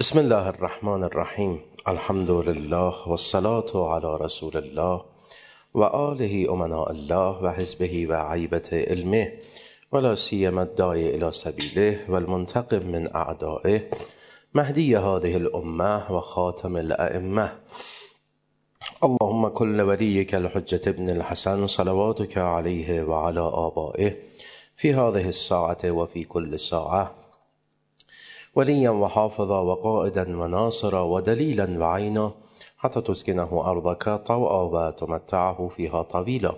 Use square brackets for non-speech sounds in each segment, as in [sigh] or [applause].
بسم الله الرحمن الرحیم الحمد لله والصلاة على رسول الله و آله امناء الله و حزبه و عیبت علمه ولا سیما الداعی إلى سبیله والمنتقم من اعدائه مهدی هذه الامه و خاتم الائمه اللهم كل وليك الحجة ابن الحسن صلواتك عليه وعلى آبائه في هذه الساعة وفي كل ساعة وليا وحافظا وقائدا وناصرا ودليلا وعينا حتى تسكنه أرضك طوعا وتمتعه فيها طويلا.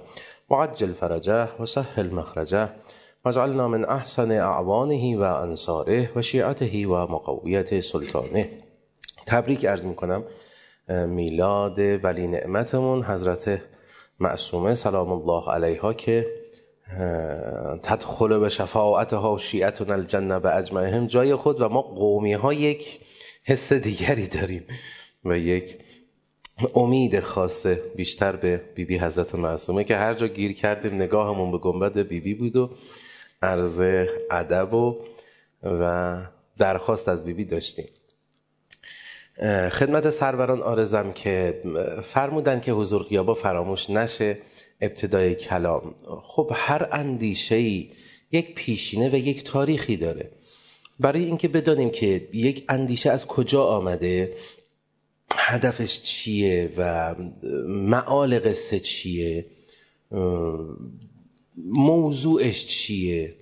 وعجل فرجاه وسهل مخرجه واجعلنا من أحسن أعوانه وأنصاره وشيعته ومقوية سلطانه. تبریک عرض می‌کنم میلاد ولی نعمتمون حضرت معصومه سلام الله علیها که تدخل به شفاعتها و شیعتون الجنه به اجمعهم. جای خود و ما قومی ها یک حس دیگری داریم و یک امید خاصه بیشتر به بیبی بی حضرت معصومه که هر جا گیر کردیم نگاهمون به گنبد بیبی بی بود و عرض ادب و و درخواست از بیبی بی داشتیم خدمت سروران آرزم که فرمودن که حضور قیابا فراموش نشه. ابتدای کلام. خب هر اندیشه ای یک پیشینه و یک تاریخی داره. برای اینکه بدانیم که یک اندیشه از کجا آمده هدفش چیه و معال قصه چیه موضوعش چیه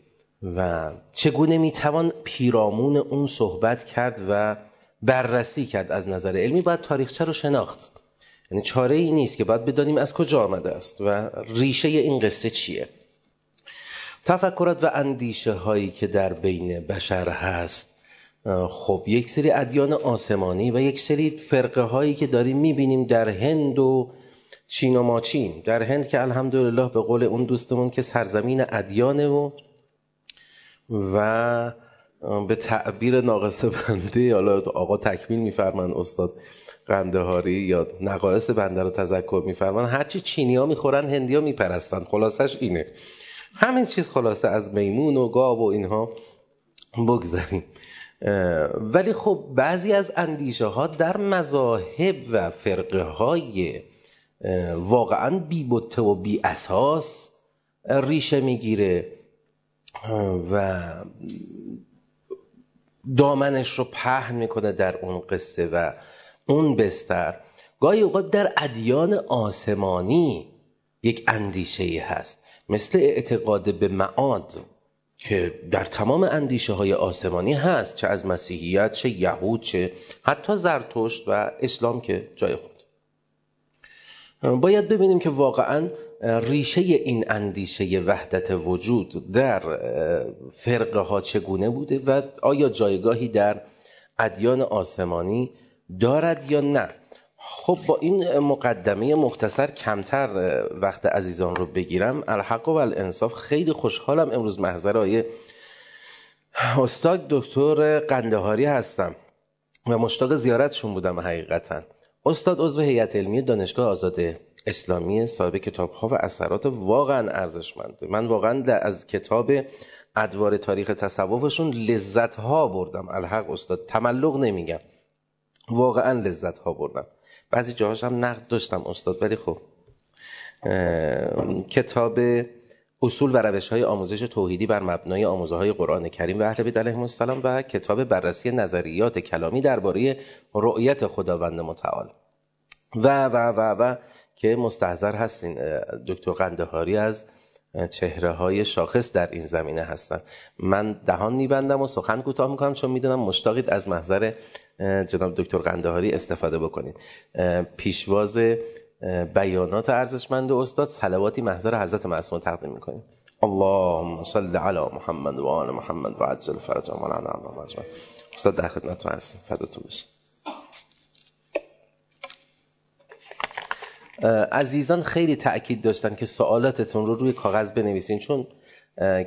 و چگونه می‌توان پیرامون اون صحبت کرد و بررسی کرد از نظر علمی باید تاریخچه رو شناخت. یعنی چاره ای نیست که باید بدانیم از کجا آمده است و ریشه این قصه چیه. تفکرات و اندیشه هایی که در بین بشر هست خب یک سری ادیان آسمانی و یک سری فرقه هایی که داریم می‌بینیم در هند و چین و ماچین در هند که الحمدلله به قول اون دوستمون که سرزمین ادیانه و و به تعبیر ناقصه بنده حالا آقا تکمیل میفرمند استاد. قندهاری یا نقایص بنده رو تذکر میفرمان. هرچی چینی ها می‌خورن هندی ها میپرستن. خلاصش اینه. همین چیز خلاصه از میمون و گاب و اینها بگذاریم. ولی خب بعضی از اندیشه ها در مذاهب و فرقه های واقعا بی بطه و بی اساس ریشه می‌گیره و دامنش رو پهن می‌کنه در اون قصه و اون بستر. گاهی اوقات در ادیان آسمانی یک اندیشه هست. مثل اعتقاد به معاد که در تمام اندیشه های آسمانی هست. چه از مسیحیت چه یهود چه حتی زرتشت و اسلام که جای خود. باید ببینیم که واقعا ریشه این اندیشه وحدت وجود در فرقه ها چگونه بوده و آیا جایگاهی در ادیان آسمانی دارد یا نه؟ خب با این مقدمه مختصر کمتر وقت عزیزان رو بگیرم. الحق و الانصاف. خیلی خوشحالم امروز محضر آیه استاد دکتر قندهاری هستم و مشتاق زیارتشون بودم حقیقتا. استاد عضو هیئت علمی دانشگاه آزاد اسلامی صاحب کتاب ها و اثرات واقعا ارزشمنده من واقعا از کتاب ادوار تاریخ تصوفشون لذت ها بردم. الحق استاد تملق نمیگم. واقعا لذت ها بردم. بعضی جاهاش هم نقد داشتم استاد ولی خب کتاب اصول و روش های آموزش توحیدی بر مبنای آموزه های قرآن کریم و اهل بیت علیهم السلام و کتاب بررسی نظریات کلامی درباره رؤیت خداوند متعال. و و و و که مستحضر هستین دکتر قندهاری از چهره های شاخص در این زمینه هستن. من دهان میبندم و سخن کوتاه می‌کنم چون می‌دونم مشتاقید از محضر جناب دکتر قندهاری استفاده بکنید. پیشواز بیانات ارزشمند استاد صلواتی محضر حضرت معصوم تقدیم می‌کنیم. اللهم صل علی محمد و آل محمد و عجل فرج مولانا استاد در خدمتتون هستیم. فداتون بشه عزیزان خیلی تاکید داشتن که سوالاتتون رو روی کاغذ بنویسین چون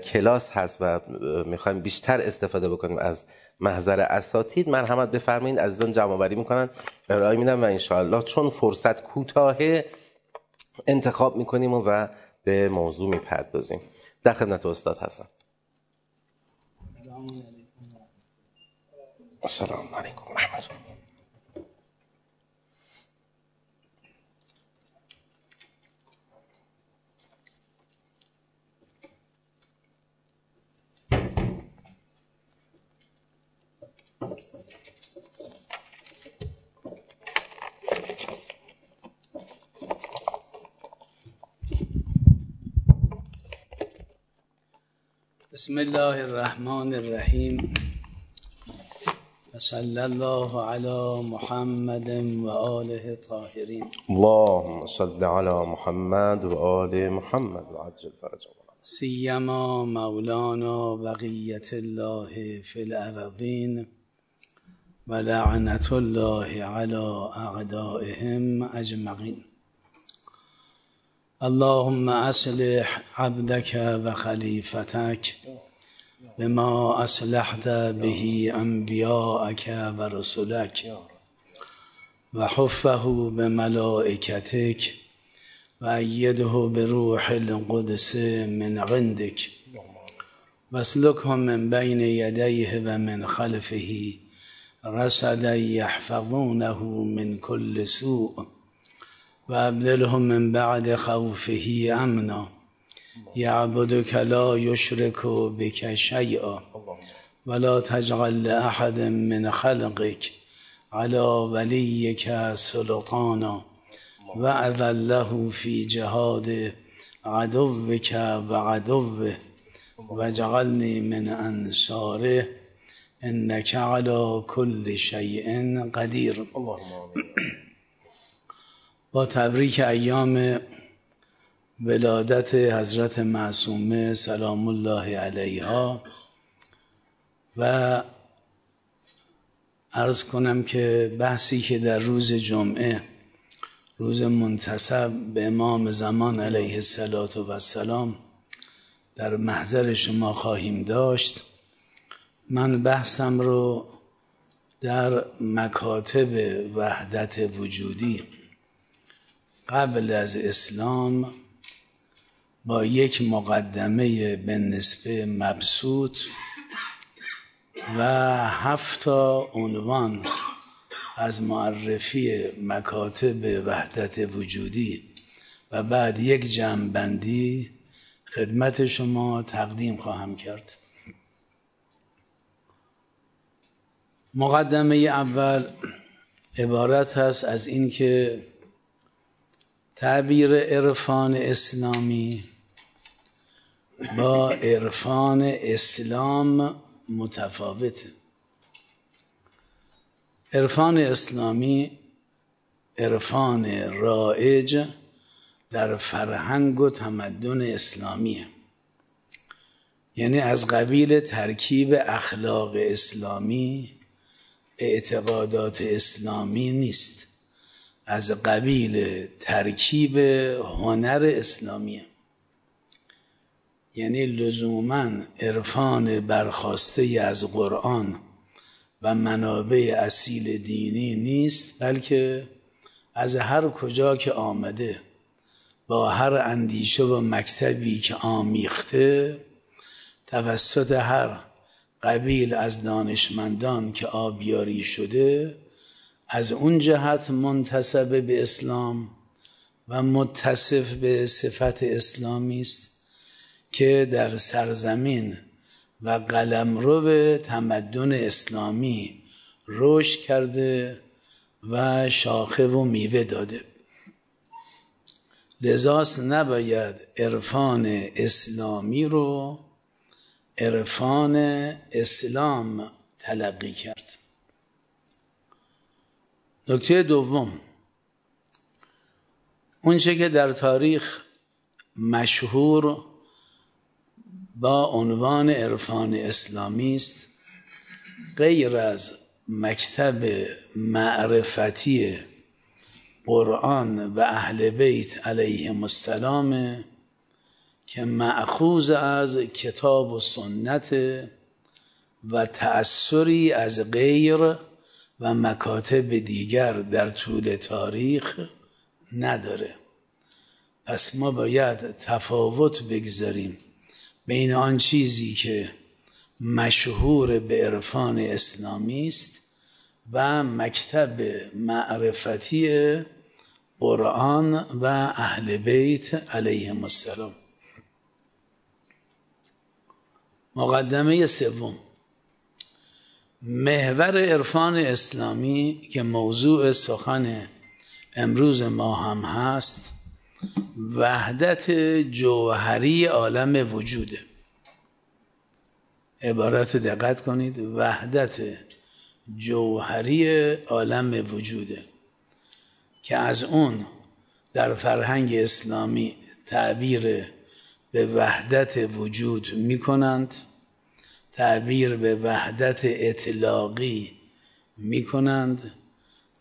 کلاس هست و می‌خوایم بیشتر استفاده بکنیم از محضر اساتید مرحمت بفرمایید عزیزان جمع آوری می‌کنن. ارائه میدم و انشاءالله چون فرصت کوتاهه انتخاب می‌کنیم و به موضوع می‌پردازیم. در خدمت استاد هستم. السلام علیکم و رحمت الله. بسم الله الرحمن الرحیم صلی الله علی محمد و آله طاهرین. اللهم صل على محمد و آل محمد و عجل فرجهم سیما مولانا بقیت الله فی الارضین و لعنت الله علی اعدائهم اجمعین. اللهم اصلح عبدك و خلیفتك بما اصلحت به انبیاءك و رسولك و حفه بملائکتك و ایده بروح القدس من عندك واسلكه من بين يديه ومن خلفه رسدا يحفظونه من كل سوء و ابدلهم من بعد خوفه امنا. یعبدک لا یشرک بک شیئا. ولا تجعل لاحد من خلقك على ولیک سلطانا. اذله فی جهاد عدوک و عدوه. و جعلنی من انصاره. انك على كل شيء قدیر. با تبریک ایام ولادت حضرت معصومه سلام الله علیها. و عرض کنم که بحثی که در روز جمعه روز منتصب به امام زمان علیه السلام در محضر شما خواهیم داشت من بحثم رو در مکاتب وحدت وجودی قبل از اسلام با یک مقدمه به نسبه مبسوط و هفتا عنوان از معرفی مکاتب وحدت وجودی و بعد یک جمعبندی خدمت شما تقدیم خواهم کرد. مقدمه اول عبارت هست از اینکه تعبیر عرفان اسلامی. با عرفان اسلام متفاوته عرفان اسلامی عرفان رائج در فرهنگ و تمدن اسلامیه یعنی از قبیل ترکیب اخلاق اسلامی اعتقادات اسلامی نیست. از قبیل ترکیب هنر اسلامیه یعنی لزوما عرفان برخواسته از قرآن و منابع اصیل دینی نیست بلکه از هر کجا که آمده با هر اندیشه و مکتبی که آمیخته توسط هر قبیل از دانشمندان که آبیاری شده از اون جهت منتصب به اسلام و متصف به صفت اسلامی است که در سرزمین و قلمرو تمدن اسلامی رشد کرده و شاخه و میوه داده. لذاست نباید عرفان اسلامی رو عرفان اسلام تلقی کرد. نکته دوم. اونچه که در تاریخ مشهور با عنوان عرفان اسلامی است غیر از مکتب معرفتی قرآن و اهل بیت علیهم السلام که معخوز از کتاب و سنت و تأثری از غیر و مکاتب دیگر در طول تاریخ نداره. پس ما باید تفاوت بگذاریم بین آن چیزی که مشهور به عرفان اسلامی است و مکتب معرفتی قرآن و اهل بیت علیهم السلام. مقدمه سوم. محور عرفان اسلامی که موضوع سخن امروز ما هم هست وحدت جوهری عالم وجوده. عبارت دقت کنید وحدت جوهری عالم وجوده که از اون در فرهنگ اسلامی تعبیر به وحدت وجود می کنند تعبیر به وحدت اطلاقی می کنند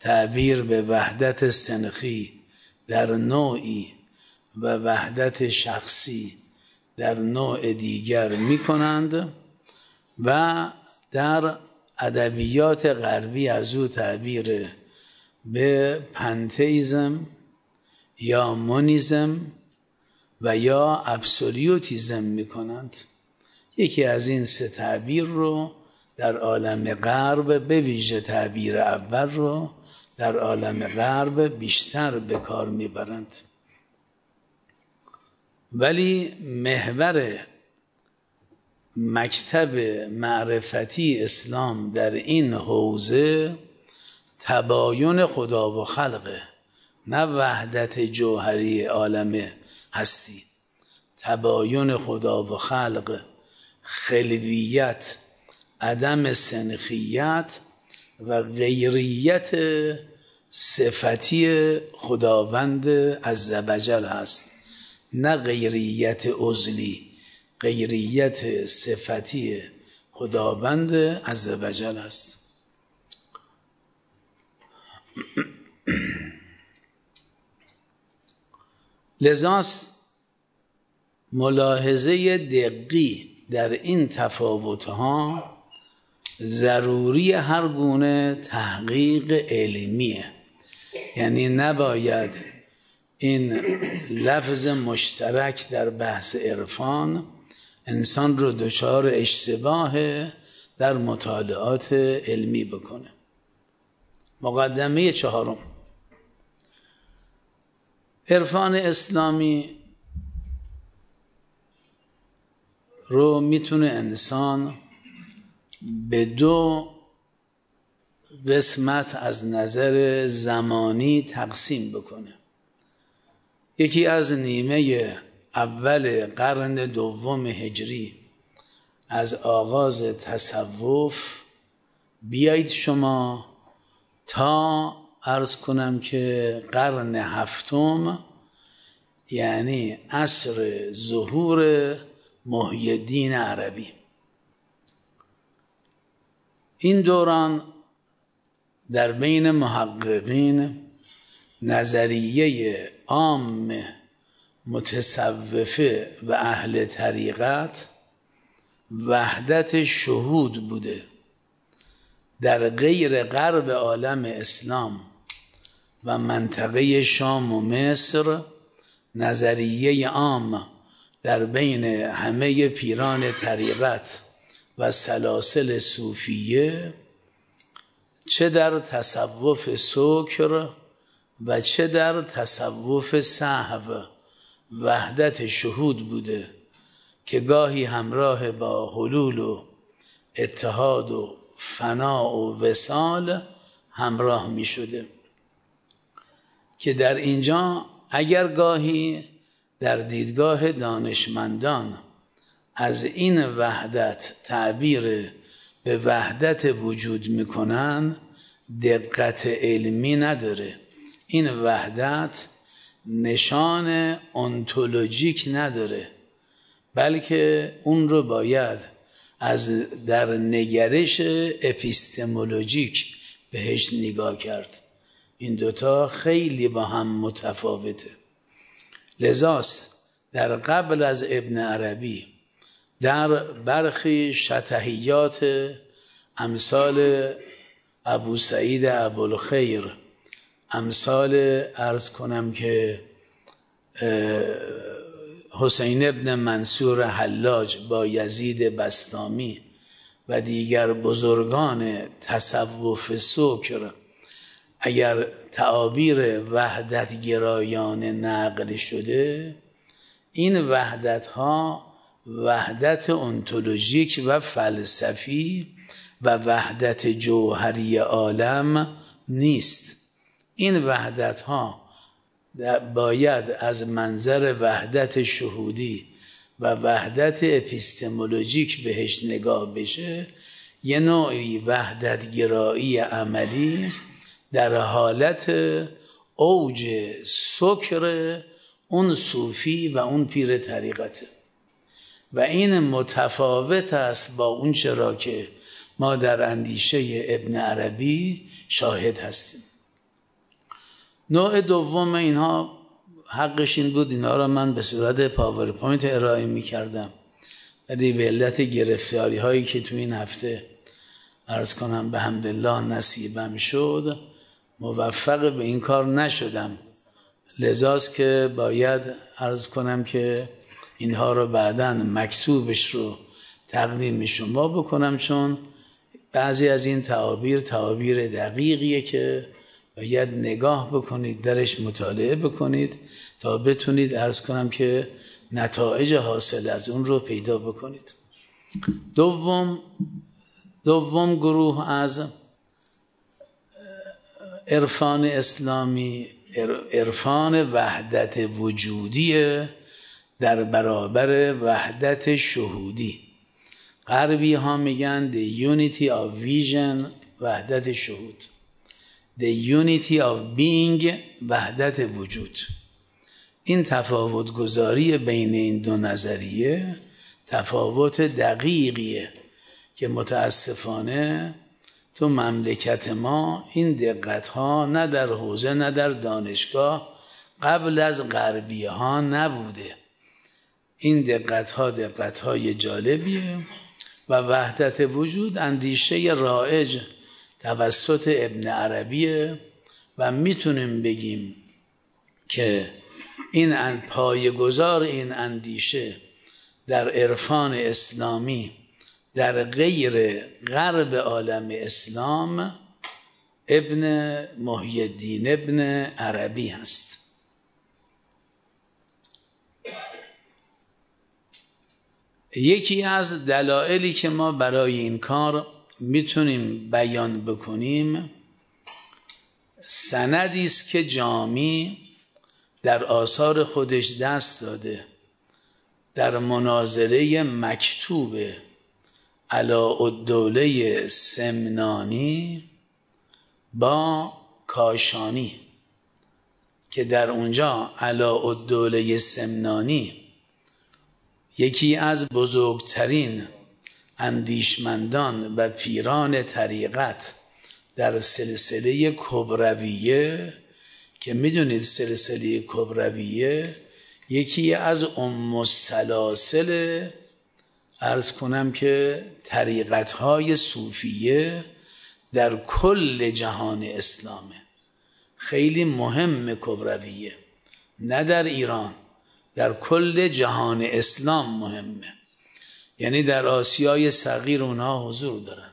تعبیر به وحدت سنخی در نوعی و وحدت شخصی در نوع دیگر می کنند و در ادبیات غربی از او تعبیر به پنتیزم یا مونیزم و یا ابسولیوتیزم می کنند یکی از این سه تعبیر رو در عالم غرب به ویژه تعبیر اول رو در عالم غرب بیشتر به کار می‌برند. ولی محور مکتب معرفتی اسلام در این حوزه تباین خدا و خلقه نه وحدت جوهری عالم هستی. تباین خدا و خلق خلویت عدم سنخیت و غیریت صفتی خداوند از زبجل هست. نه غیریت عزلی غیریت صفتی خداوند از زبجل هست. [clears throat] لذاست ملاحظه دقی در این تفاوتها ضروری هر گونه تحقیق علمیه. یعنی نباید این لفظ مشترک در بحث عرفان انسان رو دچار اشتباه در مطالعات علمی بکنه. مقدمه چهارم. عرفان اسلامی رو می‌تونه انسان به دو قسمت از نظر زمانی تقسیم بکنه. یکی از نیمه اول قرن دوم هجری از آغاز تصوف بیایید شما تا ارز کنم که قرن هفتم یعنی عصر ظهور محی عربی. این دوران در بین محققین نظریه عام متصوفه و اهل طریقت وحدت شهود بوده در غیر غرب عالم اسلام و منطقه شام و مصر نظریه عام در بین همه پیران طریقت و سلاسل صوفیه چه در تصوف سکر و چه در تصوف صحو وحدت شهود بوده که گاهی همراه با حلول و اتحاد و فنا و وسال همراه می شده که در اینجا اگر گاهی در دیدگاه دانشمندان از این وحدت تعبیر به وحدت وجود می‌کنن دقت علمی نداره. این وحدت نشان انتولوژیک نداره بلکه اون رو باید از در نگرش اپیستمولوژیک بهش نگاه کرد. این دوتا خیلی با هم متفاوته. لذاست. در قبل از ابن عربی در برخی شتهیات امثال ابو سعید ابوالخیر امثال ارز کنم که حسین ابن منصور حلاج با یزید بستامی و دیگر بزرگان تصوف سکر اگر تعابیر وحدت گرایان نقل شده این وحدت ها وحدت انتولوژیک و فلسفی و وحدت جوهری عالم نیست. این وحدت ها باید از منظر وحدت شهودی و وحدت اپیستمولوژیک بهش نگاه بشه یه نوعی وحدت گرایی عملی در حالت اوج سکر اون صوفی و اون پیر طریقته. و این متفاوت است با اون چرا که ما در اندیشه ابن عربی شاهد هستیم. نوع دوم اینها حقش این بود اینا را من به صورت پاورپوینت ارائه می کردم ولی به علت گرفتاری هایی که تو این هفته عرض کنم به حمدالله نصیبم شد موفق به این کار نشدم. لذاست که باید ارز کنم که اینها رو بعدا مکتوبش رو تقدیم شما بکنم چون بعضی از این تعابیر تعابیر دقیقیه که باید نگاه بکنید درش مطالعه بکنید تا بتونید ارز کنم که نتایج حاصل از اون رو پیدا بکنید. دوم دوم گروه از عرفان اسلامی عرفان وحدت وجودی در برابر وحدت شهودی. غربی ها میگن the unity of vision وحدت شهود. The unity of being وحدت وجود. این تفاوت گذاری بین این دو نظریه تفاوت دقیقیه که متاسفانه تو مملکت ما این دقت ها نه در حوزه نه در دانشگاه قبل از غربی ها نبوده. این دقت ها دقت های جالبیه و وحدت وجود اندیشه رائج توسط ابن عربیه و می‌تونیم بگیم که این پایگذار این اندیشه در عرفان اسلامی در غیر غرب عالم اسلام ابن محی الدین ابن عربی هست. یکی از دلایلی که ما برای این کار می‌تونیم بیان بکنیم سندی است که جامی در آثار خودش دست داده در مناظره مکتوب علا الدوله سمنانی با کاشانی که در اونجا علا الدوله سمنانی یکی از بزرگترین اندیشمندان و پیران طریقت در سلسله کبرویه که می‌دونید سلسله کبرویه یکی از ام السلاسل ارز کنم که طریقت های صوفیه در کل جهان اسلامه. خیلی مهم کبرویه نه در ایران در کل جهان اسلام مهمه. یعنی در آسیای صغیر اونها حضور دارن.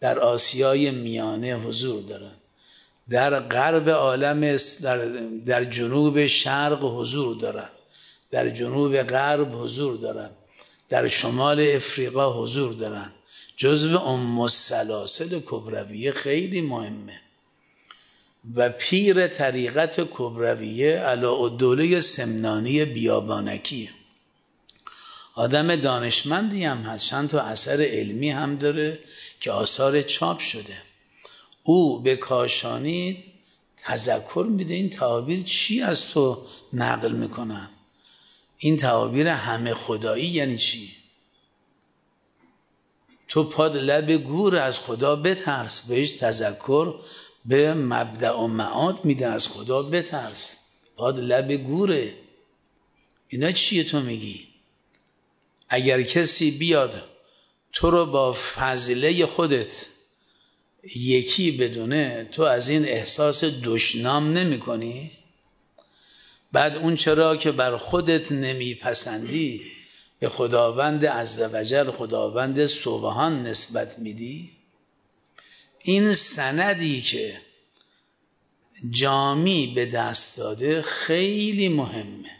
در آسیای میانه حضور دارن. در غرب عالم در, در جنوب شرق حضور دارن. در جنوب غرب حضور دارن. در شمال افریقا حضور دارن. جزو ام السلاسل کبرویه خیلی مهمه. و پیر طریقت کبرویه علا الدوله سمنانی بیابانکیه آدم دانشمندی هم هست. چند تا اثر علمی هم داره که آثار چاپ شده. او به کاشانی تذکر میده. این تعابیر چی از تو نقل می‌کنن؟ این تعابیر همه خدایی یعنی چی؟ تو پاد لب گور از خدا بترس بهش تذکر به مبدع و معاد میده از خدا بترس. پاد لب گوره. اینا چیه تو میگی؟ اگر کسی بیاد تو رو با فضله خودت یکی بدونه تو از این احساس دشنام نمی کنی بعد اون چرا که بر خودت نمیپسندی به خداوند عزوجل خداوند سبحان نسبت میدی؟ این سندی که جامی به دست داده خیلی مهمه.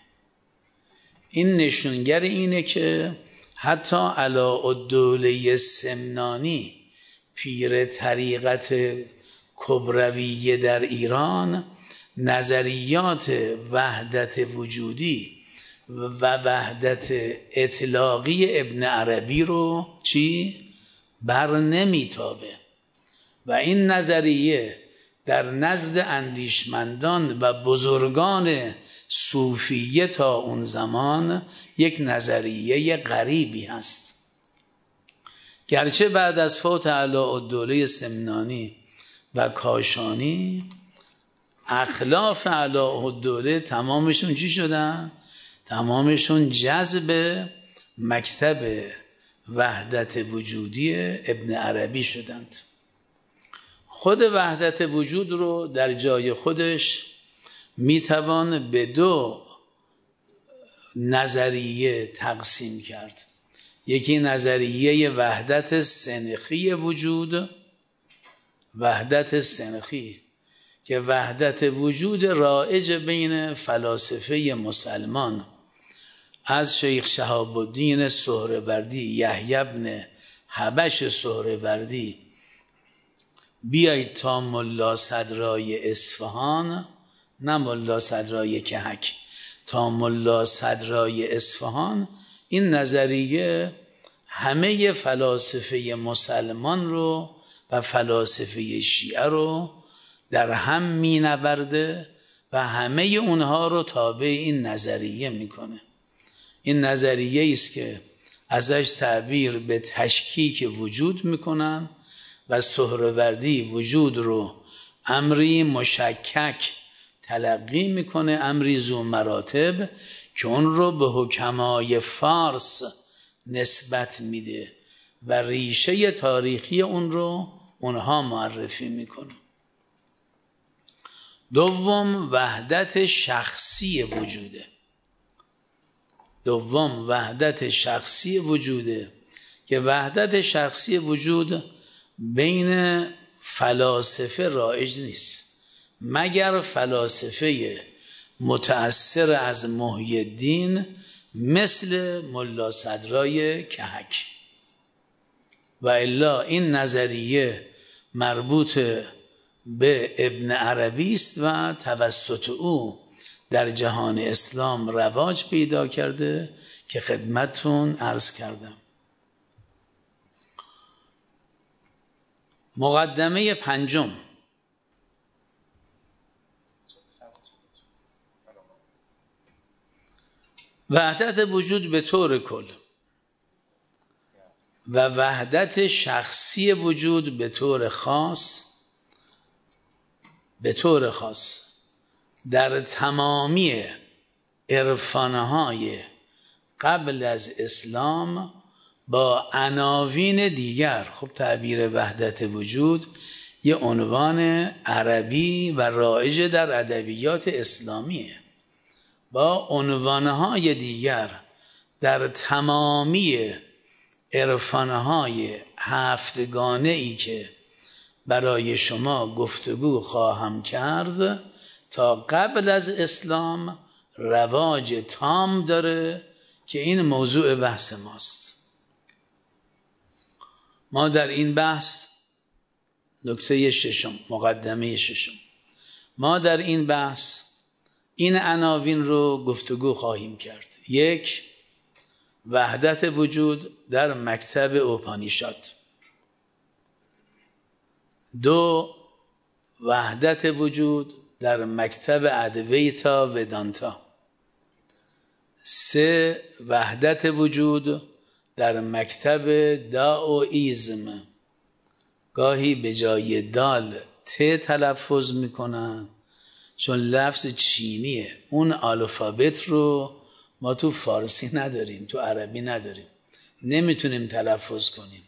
این نشونگر اینه که حتی علا الدوله سمنانی پیر طریقت کبرویه در ایران نظریات وحدت وجودی و وحدت اطلاقی ابن عربی رو چی؟ بر نمیتابه و این نظریه در نزد اندیشمندان و بزرگان صوفیه تا اون زمان یک نظریه غریبی هست گرچه بعد از فوت علا دوله سمنانی و کاشانی اخلاف علا دوله تمامشون چی شدن؟ تمامشون جذب مکتب وحدت وجودی ابن عربی شدند. خود وحدت وجود رو در جای خودش می‌توان به دو نظریه تقسیم کرد. یکی نظریه وحدت سنخی وجود وحدت سنخی. که وحدت وجود رائج بین فلاسفه مسلمان از شیخ شهاب الدین سهروردی یحیی ابن حبش سهروردی بیایید تا ملا صدرای اصفهان نه ملا صدرای کهک. تا ملا صدرای اصفهان این نظریه همه فلاسفه مسلمان رو و فلاسفه شیعه رو در هم می نبرده و همه اونها رو تابع این نظریه می‌کنه. این نظریه است که ازش تعبیر به تشکیک وجود می‌کنن و سهروردی وجود رو امری مشکک تلقی می‌کنه امری زو مراتب که اون رو به حکمای فارس نسبت میده و ریشه تاریخی اون رو اونها معرفی می‌کنه دوم وحدت شخصی وجوده. دوم وحدت شخصی وجوده که وحدت شخصی وجود بین فلاسفه رایج نیست. مگر فلاسفه متأثر از محی الدین مثل ملا صدرای کهک؟ و الا این نظریه مربوط به ابن عربی است و توسط او در جهان اسلام رواج پیدا کرده که خدمتون عرض کردم. مقدمه پنجم. وحدت وجود به طور کل و وحدت شخصی وجود به طور خاص به طور خاص در تمامی عرفانهای قبل از اسلام با عناوین دیگر خب تعبیر وحدت وجود یه عنوان عربی و رایج در ادبیات اسلامیه با عنوانهای دیگر در تمامی عرفانهای هفتگانه ای که برای شما گفتگو خواهم کرد تا قبل از اسلام رواج تام داره که این موضوع بحث ماست. ما در این بحث نکته ششم مقدمه ششم. ما در این بحث این عناوین رو گفتگو خواهیم کرد. یک وحدت وجود در مکتب اوپانیشات دو وحدت وجود در مکتب ادویتا ودانتا. سه وحدت وجود در مکتب داوئیزم گاهی به جای دال ت تلفظ می‌کنن چون لفظ چینیه. اون الفابت رو ما تو فارسی نداریم تو عربی نداریم. نمی‌تونیم تلفظ کنیم.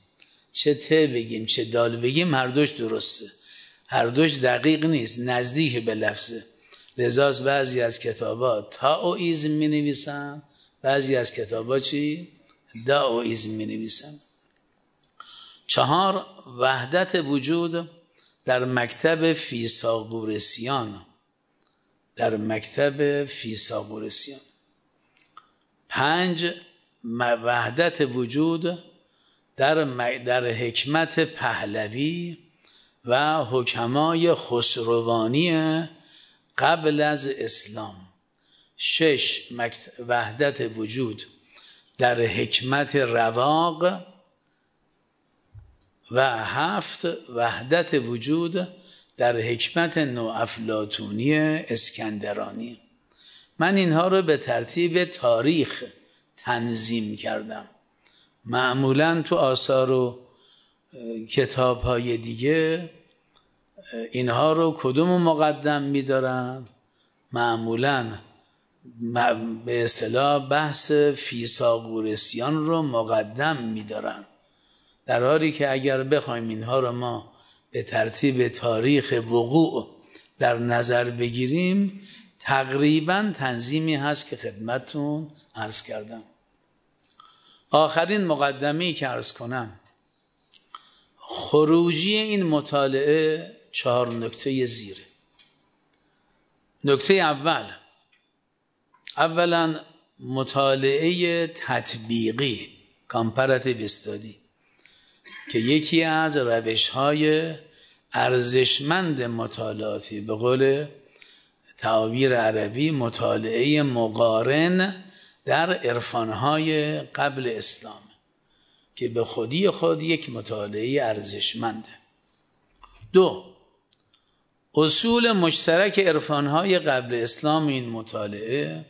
چه ت بگیم چه دال بگیم هر دوش درسته. هر دوش دقیق نیست نزدیک به لفظه. لذاست بعضی از کتابا تا او ایزم می نویسن بعضی از کتابا چی؟ داویز می نویسن چهار وحدت وجود در مکتب فیساغورسیان در مکتب فیساغورسیان پنج وحدت وجود در, در حکمت پهلوی و حکمای خسروانی قبل از اسلام. شش وحدت وجود در حکمت رواق و هفت وحدت وجود در حکمت نوافلاتونی اسکندرانی. من اینها رو به ترتیب تاریخ تنظیم کردم. معمولا تو آثار و کتاب های دیگه اینها رو کدوم مقدم میدارن؟ معمولا به اصطلاح بحث فیساغورسیان رو مقدم میدارن. در حالی که اگر بخوایم اینها رو ما به ترتیب تاریخ وقوع در نظر بگیریم تقریبا تنظیمی هست که خدمتون عرض کردم. آخرین مقدمی که عرض کنم خروجی این مطالعه چهار نکته زیره. نکته اول اولا مطالعه تطبیقی کامپراتیو استادی که یکی از روش های ارزشمند مطالعاتی به قول تعابیر عربی مطالعه مقارن در عرفانهای قبل اسلام که به خودی خود یک مطالعه ارزشمنده دو اصول مشترک عرفانهای قبل اسلام این مطالعه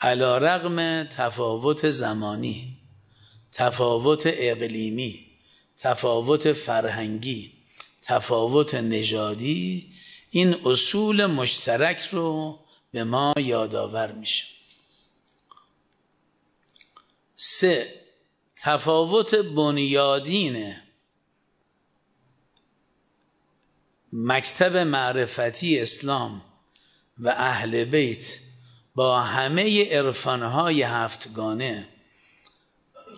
علا رغم تفاوت زمانی تفاوت اقلیمی تفاوت فرهنگی تفاوت نژادی این اصول مشترک رو به ما یادآور میشه. سه تفاوت بنیادین مکتب معرفتی اسلام و اهل بیت با همه عرفانهای هفتگانه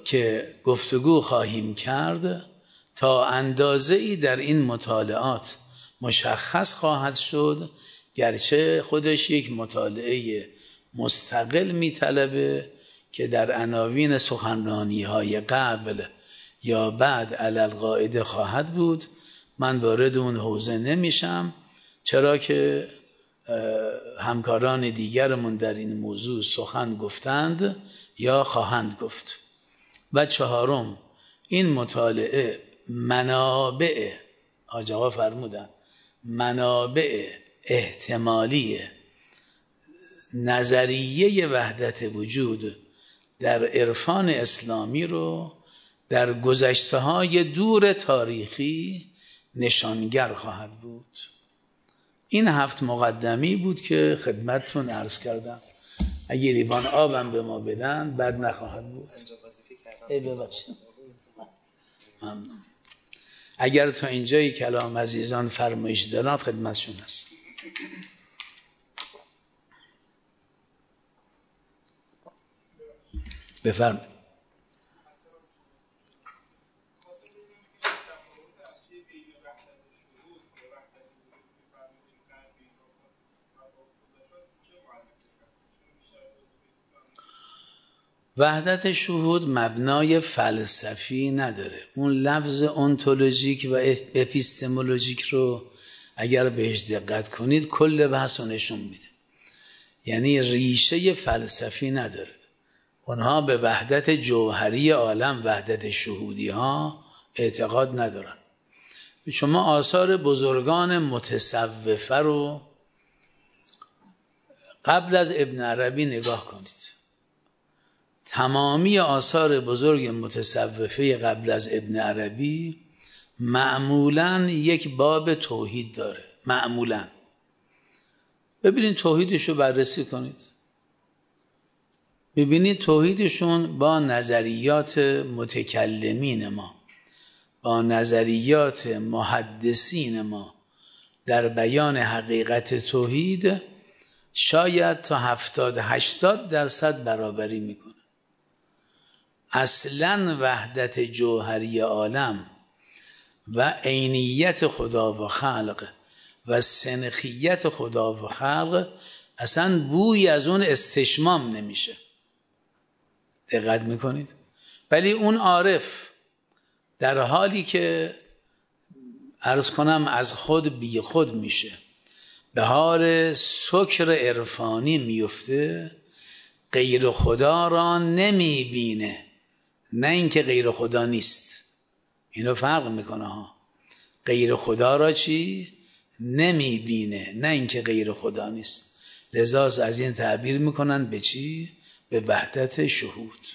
که گفتگو خواهیم کرد تا اندازه ای در این مطالعات مشخص خواهد شد گرچه خودش یک مطالعه مستقل میطلبه که در عناوین سخنرانی های قبل یا بعد علل قاعده خواهد بود من وارد اون حوزه نمیشم چرا که همکاران دیگرمون در این موضوع سخن گفتند یا خواهند گفت. و چهارم این مطالعه منابع آجاقا فرمودن منابع احتمالی نظریه وحدت وجود در عرفان اسلامی رو در گذشته های دور تاریخی نشانگر خواهد بود. این هفت مقدمی بود که خدمتتون عرض کردم. اگه لیوان آبم به ما بدن بد نخواهد بود. ای ببخشید. ممنون. اگر تا اینجای کلام عزیزان فرمایش دارند خدمتشون هست بفرمایید. وحدت شهود مبنای فلسفی نداره. اون لفظ انتولوژیک و اپیستمولوژیک رو اگر بهش دقت کنید کل بحث رو نشون میده. یعنی ریشه فلسفی نداره. اونها به وحدت جوهری عالم وحدت شهودی ها اعتقاد ندارن. شما آثار بزرگان متصوفه رو قبل از ابن عربی نگاه کنید. تمامی آثار بزرگ متصوفه قبل از ابن عربی معمولا یک باب توحید داره. معمولا. ببینید توحیدش رو بررسی کنید. ببینید توحیدشون با نظریات متکلمین ما با نظریات محدثین ما. در بیان حقیقت توحید شاید تا هفتاد هشتاد درصد برابری می‌کنه. اصلا وحدت جوهری عالم و عینیت خدا و خلق و سنخیت خدا و خلق اصلا بوی از اون استشمام نمیشه. دقت می‌کنید. ولی اون عارف در حالی که ارز کنم از خود بی خود میشه به حال سکر عرفانی میفته غیر خدا را نمی‌بینه. نه اینکه غیر خدا نیست. اینو فرق می‌کنه ها. غیر خدا را چی؟ نمی‌بینه. نه اینکه غیر خدا نیست. لذا از این تعبیر می‌کنن به چی؟ به وحدت شهود.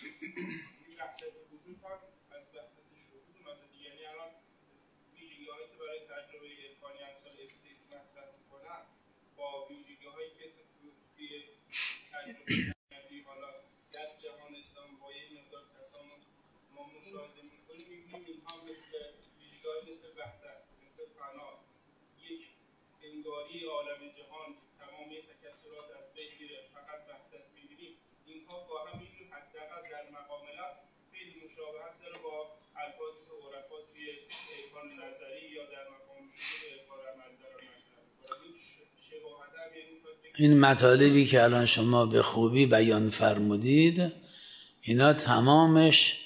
این مطالبی که الان شما به خوبی بیان فرمودید اینا تمامش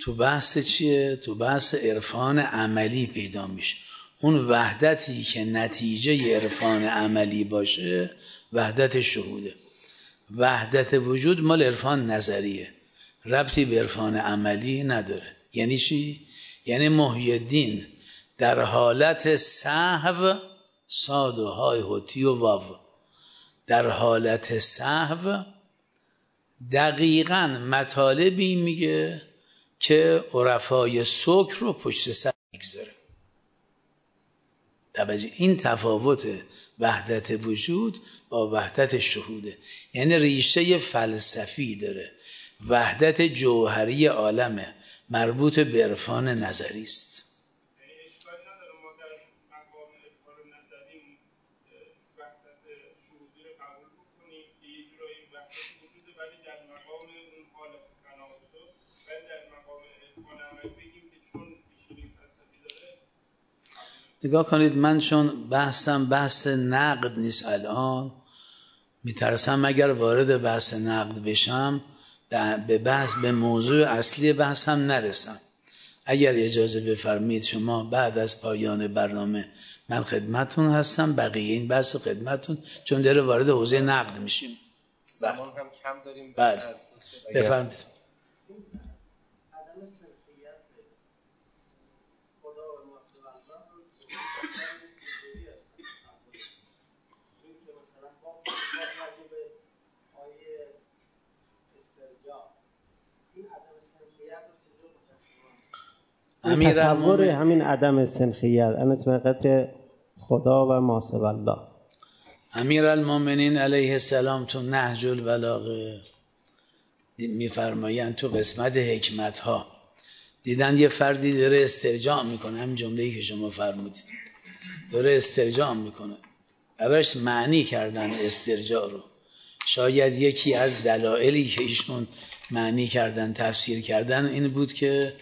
تو بحث چیه؟ تو بحث عرفان عملی پیدا میشه. اون وحدتی که نتیجه عرفان عملی باشه وحدت شهوده. وحدت وجود مال عرفان نظریه. ربطی به عرفان عملی نداره. یعنی چی؟ یعنی محی در حالت صحو ساد و های هوتی و واو. در حالت صحو دقیقا مطالبی میگه که عرفای سکر رو پشت سر می‌گذاره. این تفاوت وحدت وجود با وحدت شهوده. یعنی ریشه فلسفی داره. وحدت جوهری عالمه مربوط به عرفان نظری است. نگاه کنید من چون بحثم بحث نقد نیست الان میترسم اگر وارد بحث نقد بشم به بحث به موضوع اصلی بحثم نرسم. اگر اجازه بفرمید شما بعد از پایان برنامه من خدمتون هستم بقیه این بحث و خدمتون چون داره وارد حوزه نقد میشیم. زمان هم کم داریم بله. بفرمید تصور همین عدم سنخیت ان اسمقت خدا و ماسب الله امیر المومنین علیه السلام تو نهج البلاغه میفرمایند تو قسمت حکمت ها دیدن یه فردی داره استرجاع می‌کنه همین جمله که شما فرمودید. داره استرجاع می‌کنه. براش معنی کردن استرجاع رو. شاید یکی از دلایلی که ایشون معنی کردن تفسیر کردن این بود که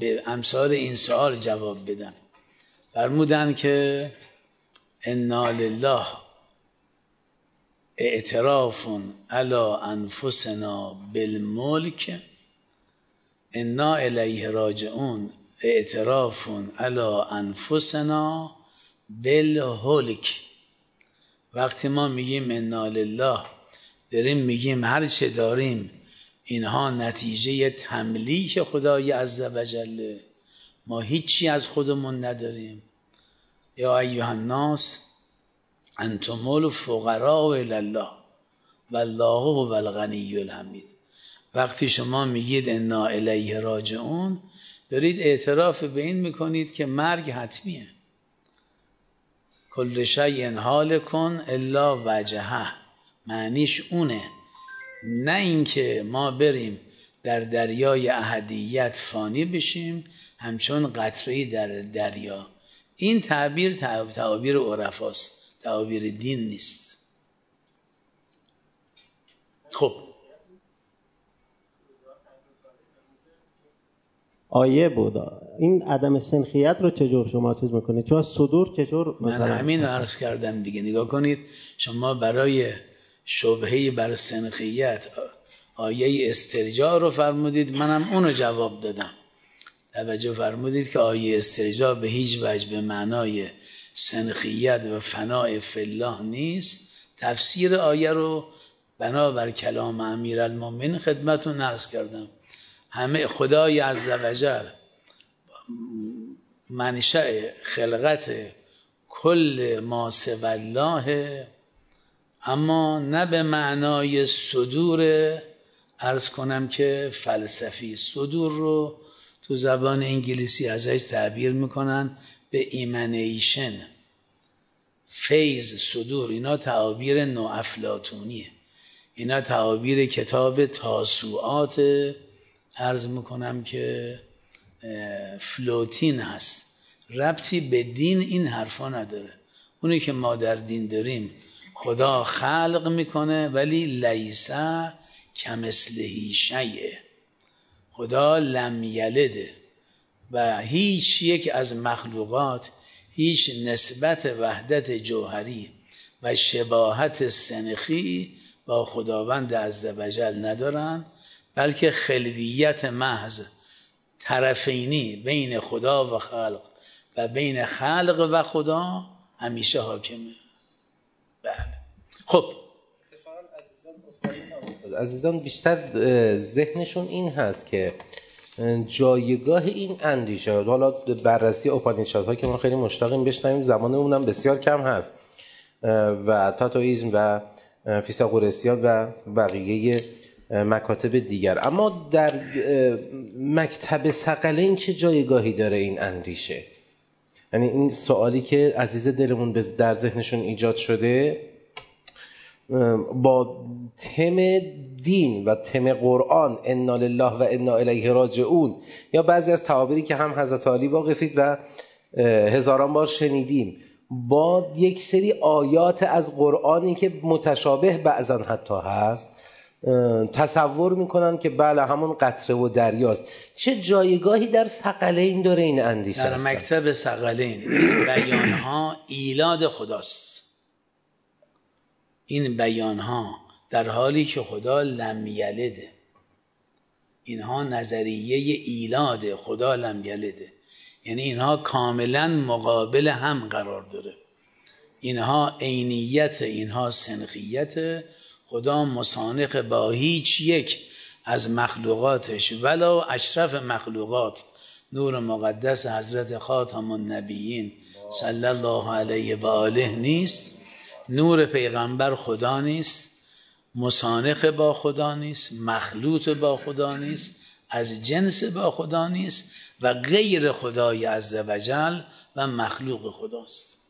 به امثال این سوال جواب بدن. فرمودن که انا لله اعتراف علی انفسنا بالملک انا الیه راجعون اعتراف علی انفسنا بالهلک. وقتی ما میگیم انا لله داریم میگیم هر چه داریم اینها نتیجه تملیک خدای عزوجل ما هیچی از خودمون نداریم. یا ایها الناس انتم الفقراء الی الله والله هو الغنی الحمید. وقتی شما میگید انا الیه راجعون دارید اعتراف به این می‌کنید که مرگ حتمیه. کل شیء حال کن الا وجهه. معنیش اونه. نه اینکه ما بریم در دریای اهدیت فانی بشیم همچون قطره در دریا. این تعبیر تعبیر عرفاست تعبیر دین نیست. خب. آیه بود. این عدم سنخیت رو چجور شما چیز می‌کنید؟ چون صدور چجور من همین عرض کردم دیگه. نگاه کنید شما برای شبهه بر سنخیت. آیه استرجاع رو فرمودید منم اونو جواب دادم. توجه فرمودید که آیه استرجاع به هیچ وجه به معنای سنخیت و فناع فلاح نیست. تفسیر آیه رو بنابر کلام امیر المومن خدمتون نرس کردم. همه خدای عزوجل منشأ خلقت کل ما سوی الله اما نه به معنای صدور عرض کنم که فلسفی صدور رو تو زبان انگلیسی ازش تعبیر می‌کنن به emanation. فیض صدور اینا تعابیر نوافلاتونیه اینا تعابیر کتاب تاسوعات ارز می‌کنم که فلوتین هست. ربطی به دین این حرفا نداره. اونی که ما در دین داریم خدا خلق می‌کنه ولی لیسه کمثلهی شیعه خدا لم یلده و هیچ یک از مخلوقات هیچ نسبت وحدت جوهری و شباهت سنخی با خداوند عزوجل ندارن بلکه خلویت محض طرفینی بین خدا و خلق و بین خلق و خدا همیشه حاکمه. بله. خب. عزیزان بیشتر ذهنشون این هست که جایگاه این اندیشه حالا بررسی اوپانیشاد که ما خیلی مشتاقیم بشنویم زمان اونم بسیار کم هست. و تاتویزم و فیساغورسیان و بقیه مکاتب دیگر. اما در مکتب سقلین چه جایگاهی داره این اندیشه؟ یعنی این سوالی که عزیز دلمون در ذهنشون ایجاد شده با تم دین و تم قرآن انا لله و انا الیه راجعون. یا بعضی از تعابیری که هم حضرت علی واقفید و هزاران بار شنیدیم. با یک سری آیات از قرآنی که متشابه بعضا حتی هست تصور می‌کنن که بله همون قطره و دریاست. چه جایگاهی در سقلین داره این اندیشه در مکتب سقلین بیان ها ایلاد خداست. این بیان ها در حالی که خدا لم یلده. اینها نظریه ایلاد خدا لم یلده. یعنی اینها کاملا مقابل هم قرار داره. اینها عینیت اینها سنخیت. خدا مسانق با هیچ یک از مخلوقاتش. ولو اشرف مخلوقات. نور مقدس حضرت خاتم النبیین. صلی الله علیه و آله نیست. نور پیغمبر خدا نیست مسانق با خدا نیست مخلوط با خدا نیست از جنس با خدا نیست و غیر خدای عزوجل و مخلوق خداست.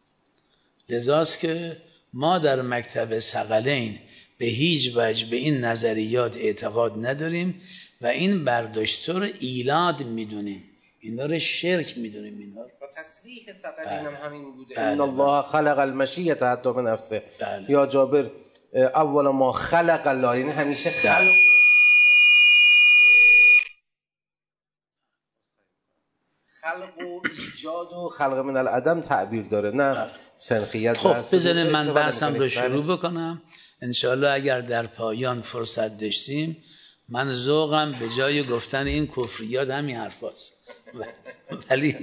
لذاست که ما در مکتب سقلین به هیچ وجه به این نظریات اعتقاد نداریم و این برداشتور ایلاد می‌دونیم. اینا رو شرک می‌دونیم اینا رو. با تصریح سقلین هم همین بوده. بله ان الله خلق المشیت حتی به نفسه. بله. یا جابر اول ما خلق الله. یعنی همیشه خلق. خلق و ایجاد و خلق من العدم تعبیر داره نه سنخیت خب بزنین من بحثم رو شروع بکنم. انشاءالله اگر در پایان فرصت داشتیم من ذوقم به جای گفتن این کفریات همین حرف هست. ولی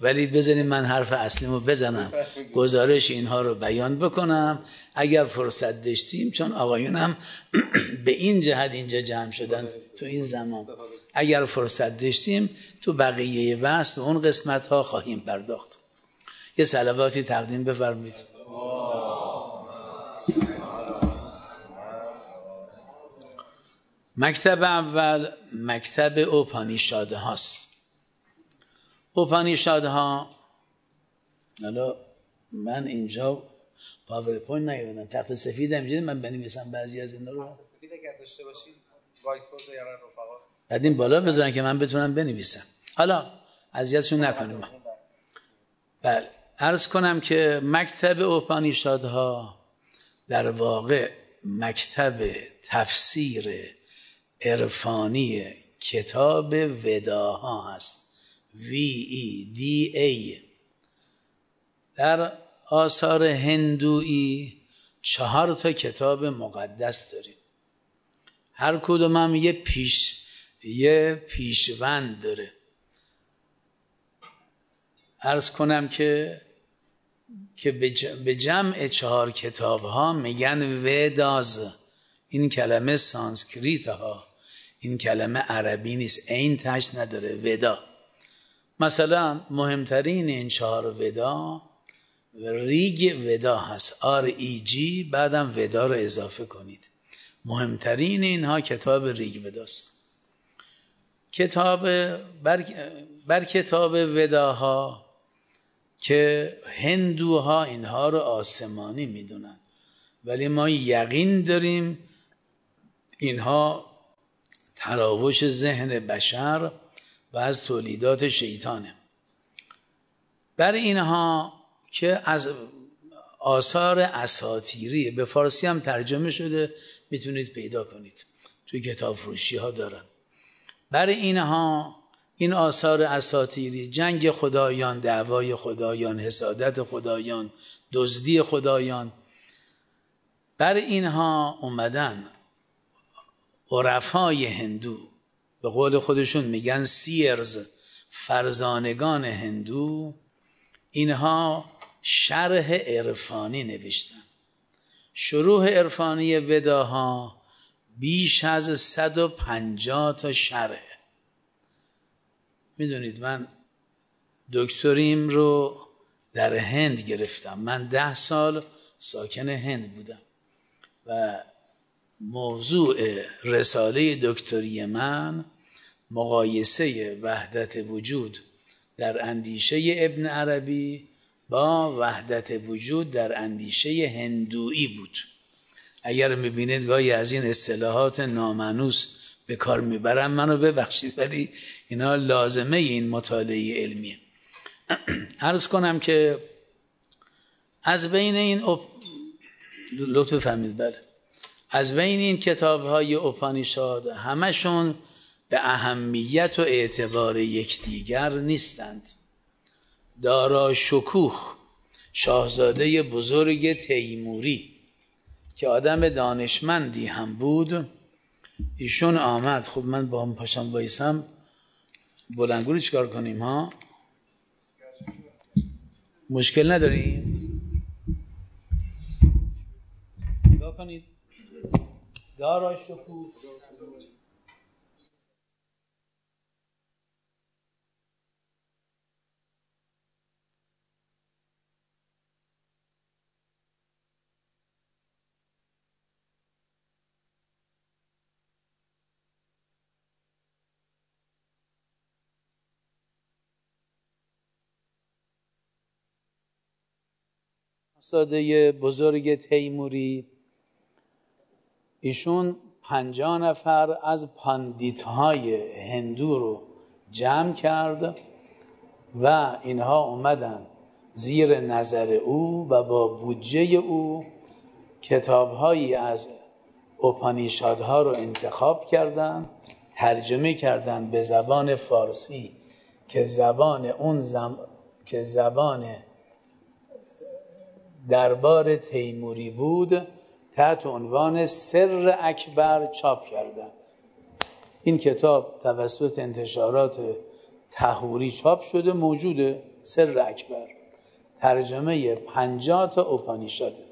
ولی بزنین من حرف اصلیمو بزنم. گزارش اینها رو بیان بکنم. اگر فرصت داشتیم چون آقایونم [clears throat] به این جهت اینجا جمع شدن تو این زمان. اگر فرصت داشتیم تو بقیه بحث به اون قسمت ها خواهیم پرداخت. یه سلواتی تقدیم بفرمایید. مکتب اول مکتب اوپانیشاد هاست. اوپانیشاد ها حالا من اینجا پاورپوینت نیومدم تخته سفید هم من بنویسم بعضی از اینا رو سفید اگر داشته باشید وایت بورد یا رفقا بعد این بالا بذارن که من بتونم بنویسم حالا اذیتشون نکنیم بله عرض کنم که مکتب اوپانیشادها در واقع مکتب تفسیر عرفانی کتاب وداها هست V E D A. در آثار هندویی چهار تا کتاب مقدس داریم. هر کدوم هم یه پیش یه پیشوند داره. ارز کنم که که به جمع چهار کتاب ها میگن وداز این کلمه سانسکریت ها این کلمه عربی نیست. این تش نداره. ودا مثلا مهمترین این چهار ودا ریگ ودا هست R I G بعدم ودا رو اضافه کنید. مهمترین اینها کتاب ریگ وداست. کتاب بر, بر کتاب وداها که هندوها اینها رو آسمانی می‌دونن. ولی ما یقین داریم اینها تراوش ذهن بشر و از تولیدات شیطانه. بر اینها که از آثار اساتیری به فارسی هم ترجمه شده می‌تونید پیدا کنید. توی کتاب فروشی ها دارن. بر اینها این آثار اساتیری جنگ خدایان دعوای خدایان حسادت خدایان دزدی خدایان بر اینها اومدن عرفای هندو. به قول خودشون میگن سیرز فرزانگان هندو. اینها شرح عرفانی نوشتن. شروع عرفانی وداها بیش از 150 تا شرح. می‌دونید من دکتریم رو در هند گرفتم. من ده سال ساکن هند بودم و موضوع رساله دکتری من مقایسه وحدت وجود در اندیشه ابن عربی با وحدت وجود در اندیشه هندویی بود. اگر می‌بینید گاهی از این اصطلاحات نامنوس به کار می‌برم منو ببخشید ولی اینا لازمه این مطالعه علمیه. عرض کنم که از بین این اپ... لطف فهمید بله. از بین این کتاب های اپانیشاد همشون به اهمیت و اعتبار یکدیگر نیستند. دارا شکوه شاهزاده بزرگ تیموری که آدم دانشمندی هم بود ایشون آمد. خب من با هم پاشم بایسم بلنگوری چیکار کنیم ها؟ مشکل نداریم؟ نگاه کنید. دارا شکوه. ساده بزرگ تیموری. ایشون پنجاه نفر از پاندیت های هندو رو جمع کرد و اینها اومدن زیر نظر او و با بودجه او کتابهایی از اپانیشادها رو انتخاب کردند ترجمه کردند به زبان فارسی که زبان اون زم... که زبان دربار تیموری بود. تحت عنوان سر اکبر چاپ کردند. این کتاب توسط انتشارات تهوری چاپ شده موجوده. سر اکبر. ترجمه پنجاه تا اوپانیشاده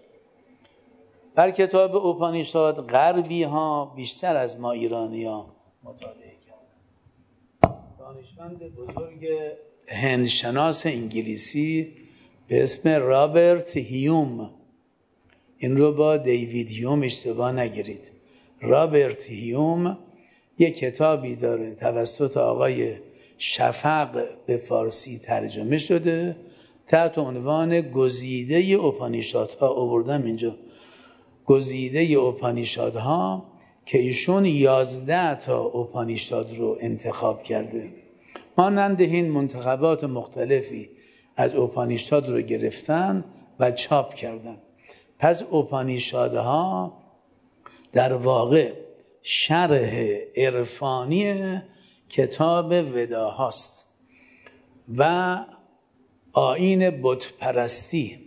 بر کتاب اوپانیشاد غربی ها بیشتر از ما ایرانی ها مطالعه کردن دانشمند بزرگ هندشناس انگلیسی به اسم رابرت هیوم این رو با دیوید هیوم اشتباه نگیرید. رابرت هیوم یک کتابی داره توسط آقای شفق به فارسی ترجمه شده. تحت عنوان گزیده اپانیشادها آوردم اینجا. گزیده اپانیشادها که ایشون یازده تا اپانیشاد رو انتخاب کرده. مانند این منتخبات مختلفی از اوپانیشاد رو گرفتن و چاپ کردن. پس اوپانیشادها در واقع شرح عرفانی کتاب وداهاست و آین بت پرستی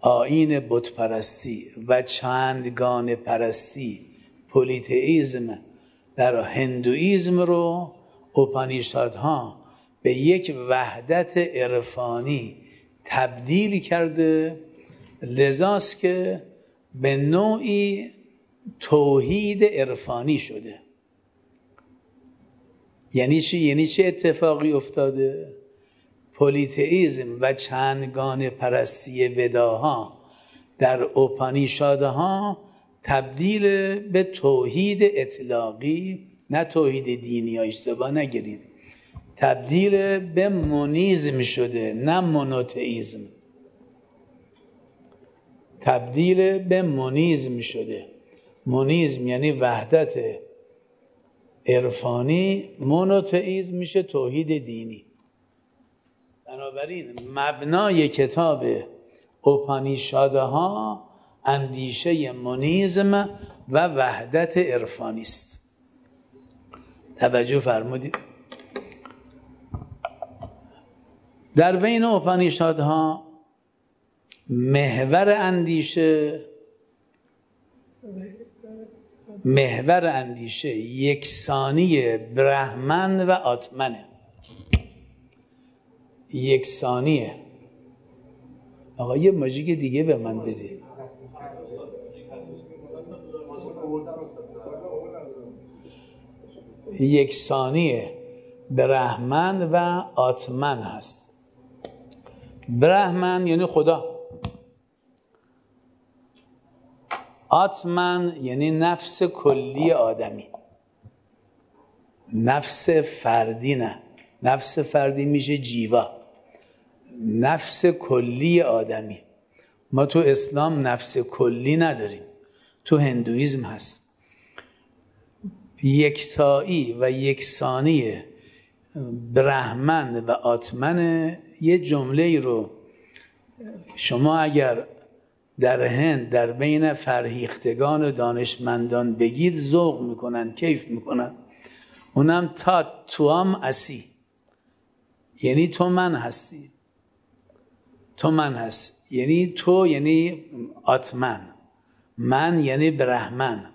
آین بت پرستی و چندگان پرستی پولیتئیزم در هندویزم رو اوپانیشادها به یک وحدت عرفانی تبدیل کرده لذاست که به نوعی توحید عرفانی شده یعنی چی؟ یعنی چه اتفاقی افتاده؟ پولیتئیزم و چندگان پرستی وداها در اوپانیشادها تبدیل به توحید اطلاقی نه توحید دینی ها اشتباه نگیرید تبدیل به مونیزم شده نه مونوتئیزم تبدیل به مونیزم شده. مونیزم یعنی وحدت عرفانی. مونوتئیزم میشه توحید دینی. بنابراین مبنای کتاب اوپانیشاده ها اندیشه مونیزم و وحدت عرفانی است. توجه فرمودید در بین اوپانیشادها محور اندیشه محور اندیشه یکسانی برهمن و آتمنه. یکسانیه آقا یه ماجیک دیگه به من بده یکسانیه برهمن و آتمن هست. برهمن یعنی خدا. آتمن یعنی نفس کلی آدمی. نفس فردی نه. نفس فردی میشه جیوا. نفس کلی آدمی. ما تو اسلام نفس کلی نداریم. تو هندویزم هست. یکسایی و یکسانی برهمن و آتمن یه جمله رو شما اگر در هند در بین فرهیختگان و دانشمندان بگید ذوق می‌کنن کیف می‌کنن. اونم تا تو هم اسی. یعنی تو من هستی. تو من هست یعنی تو یعنی آتمن. من یعنی برهمن.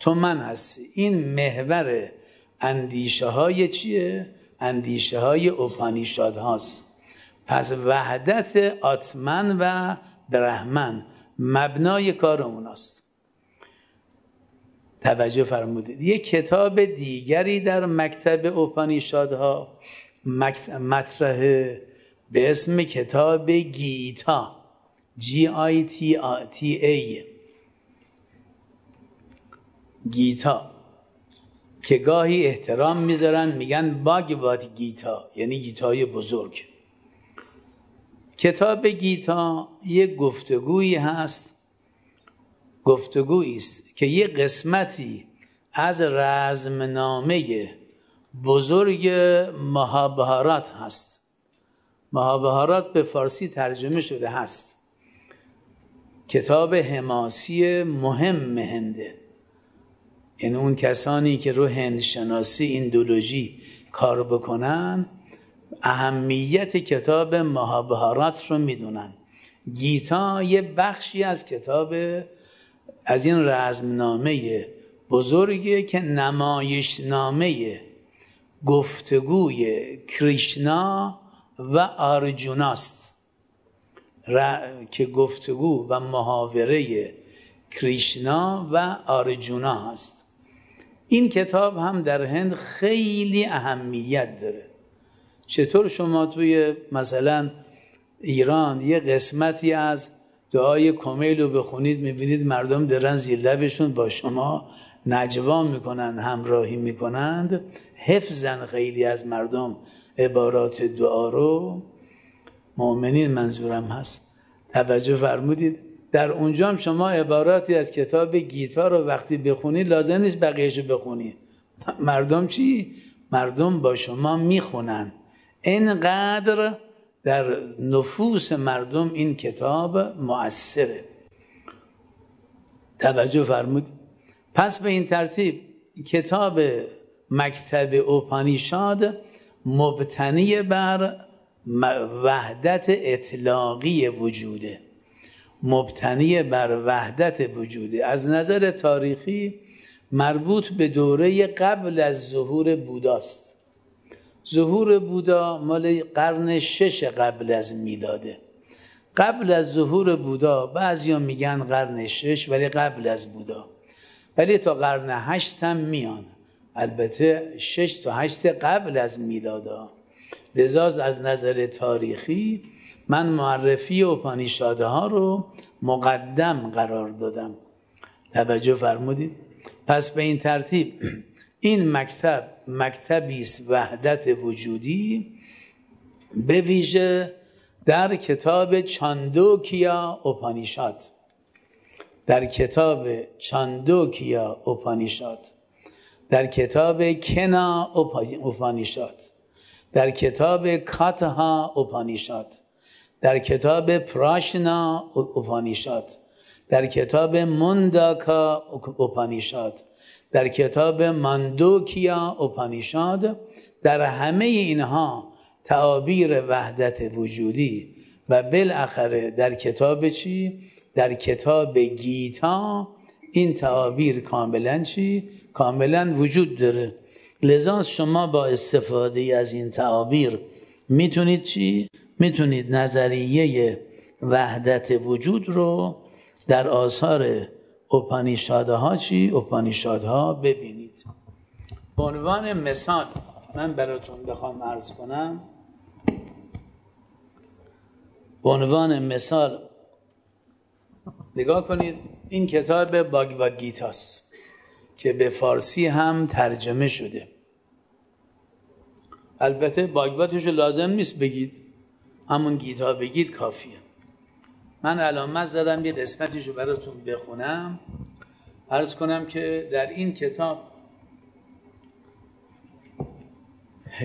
تو من هستی. این محور اندیشه های چیه؟ اندیشه های اوپانیشاد هاست. پس وحدت آتمن و برهمن. مبنای کار اوناست. توجه فرمودید. یک کتاب دیگری در مکتب اوپانیشادها مطرح به اسم کتاب گیتا. جی آی تی, تی ای گیتا. که گاهی احترام می‌ذارن میگن باگوات گیتا یعنی گیتای بزرگ. کتاب گیتا یک گفتگویی هست گفتگویی است که یه قسمتی از رزمنامه بزرگ مهابهارات هست. مهابهارات به فارسی ترجمه شده هست. کتاب حماسی مهم هنده یعنی اون کسانی که رو هندشناسی ایندولوژی کار بکنن اهمیت کتاب مهابهارات رو می‌دونن. گیتا یه بخشی از کتاب از این رزمنامه بزرگه که نمایشنامه گفتگوی کریشنا و آرجوناست. که گفتگو و محاوره کریشنا و آرجونا هست. این کتاب هم در هند خیلی اهمیت داره. چطور شما توی مثلا ایران یه قسمتی از دعای کمیل رو بخونید می‌بینید مردم درن زیر لبشون با شما نجوا می‌کنن همراهی می‌کنند. حفظن خیلی از مردم عبارات دعا رو. مؤمنین منظورم هست. توجه فرمودید. در اونجا هم شما عباراتی از کتاب گیتا رو وقتی بخونید لازم نیست بقیهشو بخونید مردم چی؟ مردم با شما می‌خونن. اینقدر در نفوس مردم این کتاب مؤثره. توجه فرمود. پس به این ترتیب کتاب مکتب اوپانیشاد مبتنی بر وحدت اطلاقی وجوده. مبتنی بر وحدت وجوده. از نظر تاریخی مربوط به دوره قبل از ظهور بوداست ظهور بودا مال قرن شش قبل از میلاده. قبل از ظهور بودا بعضیا میگن قرن شش ولی قبل از بودا. ولی تا قرن هشت هم میان. البته شش تا هشت قبل از میلادا. لذا از نظر تاریخی من معرفی اوپانیشاده ها رو مقدم قرار دادم. توجه فرمودید؟ پس به این ترتیب این مکتب مکتبی است وحدت وجودی به ویژه در کتاب چاندوکیا اوپانیشاد. در کتاب چاندوکیا اوپانیشاد. در کتاب کنا اوپانیشاد. در کتاب کاتها اوپانیشاد. در کتاب پراشنا اوپانیشاد. در کتاب منداکا اوپانیشاد. در کتاب ماندوکیا اوپانیشاد در همه اینها تعابیر وحدت وجودی و بالاخره در کتاب چی؟ در کتاب گیتا این تعابیر کاملا چی؟ کاملا وجود داره لذا شما با استفاده از این تعابیر می‌تونید چی؟ می‌تونید نظریه وحدت وجود رو در آثار اپانیشادها چی؟ اپانیشادها ببینید. به عنوان مثال من براتون بخوام عرض کنم. به عنوان مثال نگاه کنید این کتاب باگواد گیتاست که به فارسی هم ترجمه شده. البته باگواتش لازم نیست بگید. همون گیتا بگید کافیه. من علامت زدم یه قسمتش رو براتون بخونم. عرض کنم که در این کتاب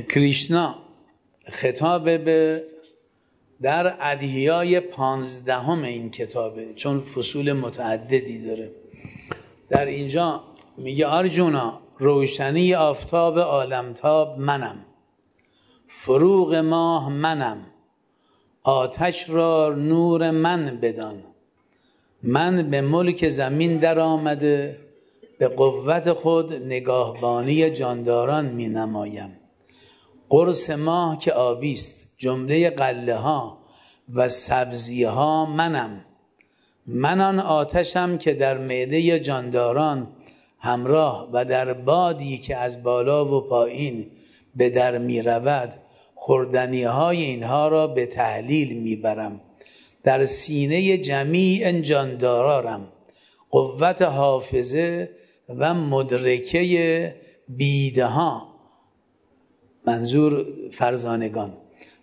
کریشنا خطاب به در ادهیای پانزدهم این کتابه چون فصول متعددی داره. در اینجا میگه آرجونا روشنی آفتاب عالمتاب منم فروغ ماه منم آتش را نور من بدان. من به ملک زمین در آمده به قوت خود نگاهبانی جانداران می نمایم. قرص ماه که آبیست جمله قله ها و سبزی ها منم. من آن آتشم که در معده جانداران همراه و در بادی که از بالا و پایین به در می رود خوردنی های اینها را به تحلیل می‌برم. در سینه جمیع جاندارارم. قوت حافظه و مدرکه بیدها. منظور فرزانگان.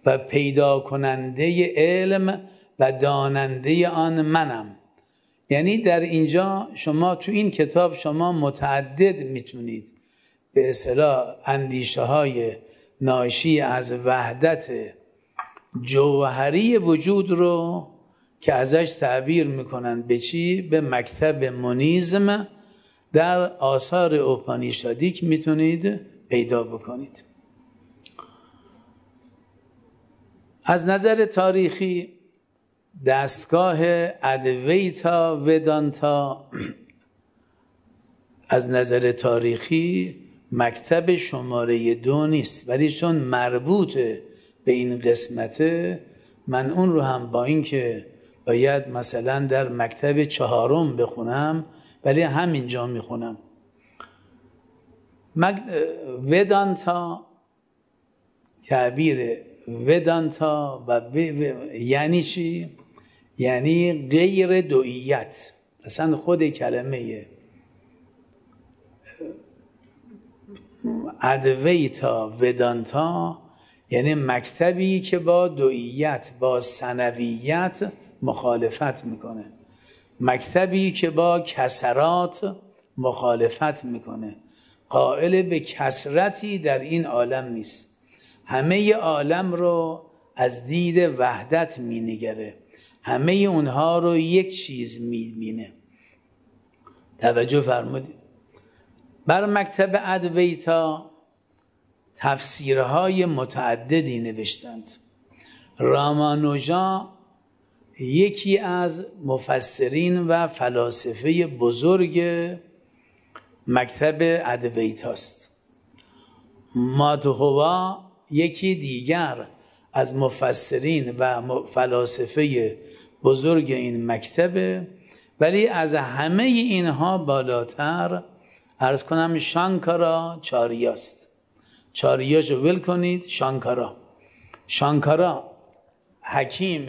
و پیدا کننده علم و داننده آن منم. یعنی در اینجا شما تو این کتاب شما متعدد می‌تونید. به اصطلاح اندیشه های ناشی از وحدت جوهری وجود رو که ازش تعبیر می‌کنن به چی؟ به مکتب منیزم در آثار اوپانیشادیک می‌تونید پیدا بکنید از نظر تاریخی دستگاه ادویتا ودانتا [clears throat] از نظر تاریخی مکتب شماره دو نیست ولی چون مربوط به این قسمته من اون رو هم با اینکه باید مثلا در مکتب چهارم بخونم ولی همینجا می‌خونم مگ... ودانتا تعبیر ودانتا و. یعنی چی؟ یعنی غیر دویت اصلا خود کلمه ادویتا ودانتا یعنی مکتبی که با دویت با سنویت مخالفت می‌کنه. مکتبی که با کسرات مخالفت می‌کنه. قائل به کسرتی در این عالم نیست. همه عالم رو از دید وحدت مینگره. همه اونها رو یک چیز می‌بینه. توجه فرمودید. بر مکتب ادویتا تفسیرهای متعددی نوشتند. رامانوژا یکی از مفسرین و فلاسفه بزرگ مکتب ادویت است مادهوا یکی دیگر از مفسرین و فلاسفه بزرگ این مکتبه ولی از همه اینها بالاتر عرض کنم شانکارا چاریاست. چاریاشو ول کنید شانکارا. شانکارا حکیم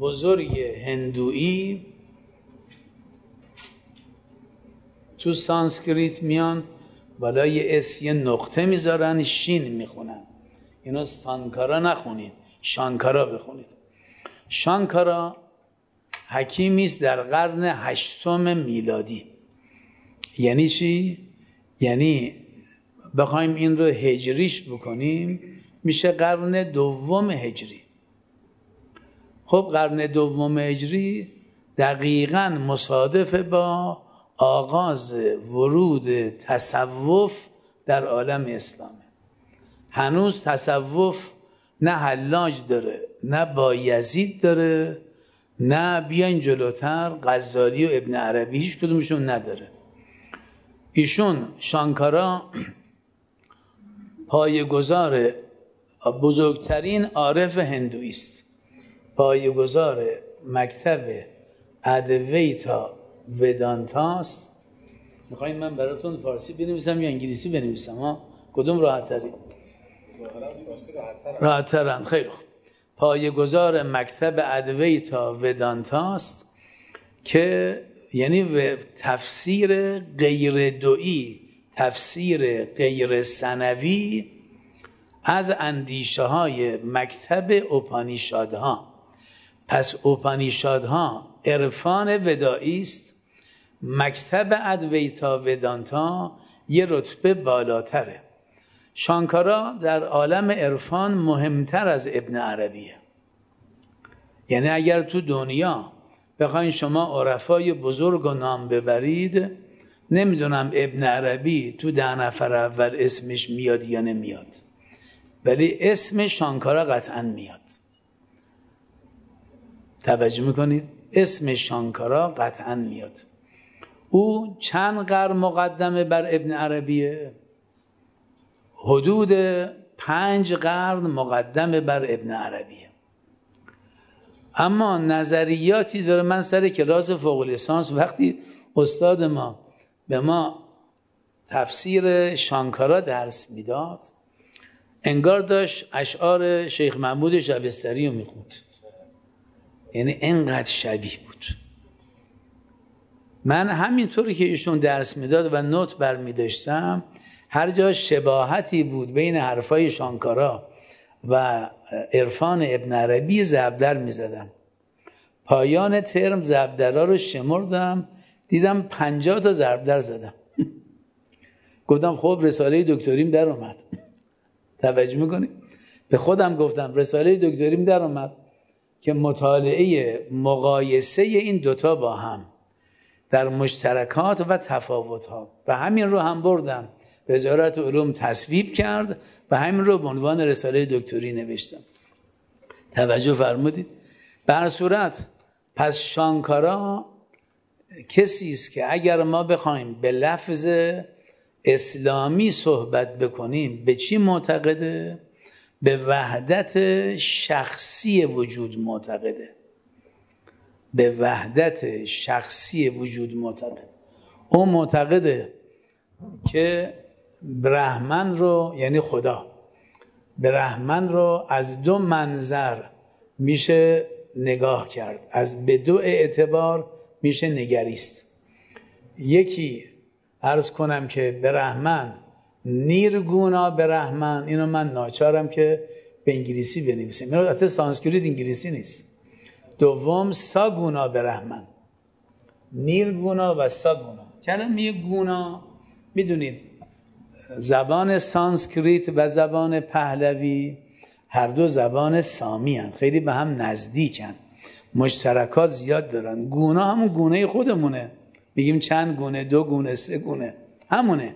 بزرگ هندویی تو سانسکریت میان بالای S یه نقطه می‌ذارن شین می‌خونن. اینو سانکارا نخونید شانکارا بخونید. شانکارا حکیمی است در قرن هشتم میلادی. یعنی چی؟ یعنی بخوایم این رو هجریش بکنیم میشه قرن دوم هجری. خب قرن دوم هجری دقیقا مصادف با آغاز ورود تصوف در عالم اسلامه هنوز تصوف نه حلاج داره نه بایزید داره نه بیاین جلوتر غزالی و ابن عربی هیچ کدومشون نداره. ایشون شانکارا پایگزار بزرگترین عارف هندویست. پایگزار مکتب ادویتا ودانتاست. می‌خواین من براتون فارسی بنویسم یا انگلیسی بنویسم؟ ها؟ کدوم راحت تری؟ راحت ترن. خیلی پایگزار مکتب ادویتا ودانتاست که یعنی تفسیر غیر دوئی تفسیر غیر سنوی از اندیشه های مکتب اوپانیشادها. پس اوپانیشادها عرفان ودایی است. مکتب ادویتا ودانتا یه رتبه بالاتره. شانکارا در عالم عرفان مهمتر از ابن عربیه. یعنی اگر تو دنیا بخواین شما عرفای بزرگ و نام ببرید. نمی‌دونم ابن عربی تو ده نفر اول اسمش میاد یا نمیاد. ولی اسم شانکارا قطعا میاد. توجه می‌کنید؟ اسم شانکارا قطعا میاد. او چند قرن مقدمه بر ابن عربیه؟ حدود پنج قرن مقدمه بر ابن عربیه. اما نظریاتی داره من سر کلاس فوق لیسانس. وقتی استاد ما به ما تفسیر شانکارا درس می‌داد انگار داشت اشعار شیخ محمود شبستری رو می‌خوند. یعنی انقدر شبیه بود. من همینطوری که ایشون درس می‌داد و نوت بر میداشتم هر جا شباهتی بود بین حرفای شانکارا و عرفان ابن عربی زبدر می‌زدم. پایان ترم زبدرا رو شمردم دیدم پنجاه تا زبدر زدم. [laughs] گفتم خب رساله دکتریم در اومد. [laughs] توجه می‌کنی؟ به خودم گفتم رساله دکتریم در اومد که مطالعه مقایسه این دوتا با هم در مشترکات و تفاوتات و همین رو هم بردم. وزارت علوم تصویب کرد. و همین رو به عنوان رساله دکتری نوشتم. توجه فرمودید. به صورت پس شانکارا کسی است که اگر ما بخوایم به لفظ اسلامی صحبت بکنیم به چی معتقده؟ به وحدت شخصی وجود معتقده. به وحدت شخصی وجود معتقد او معتقده که برهمن رو یعنی خدا. برهمن رو از دو منظر میشه نگاه کرد. از به دو اعتبار میشه نگریست. یکی عرض کنم که برهمن نیرگونا برهمن اینو من ناچارم که به انگلیسی بنویسم. اینو حتی سانسکریت انگلیسی نیست. دوم ساگونا برهمن. نیرگونا و ساگونا. کلمه گونا می‌دونید زبان سانسکریت و زبان پهلوی هر دو زبان سامی هن. خیلی به هم نزدیکن مشترکات زیاد دارن. گونا همون گونه خودمونه. میگیم چند گونه؟ دو گونه؟ سه گونه؟ همونه.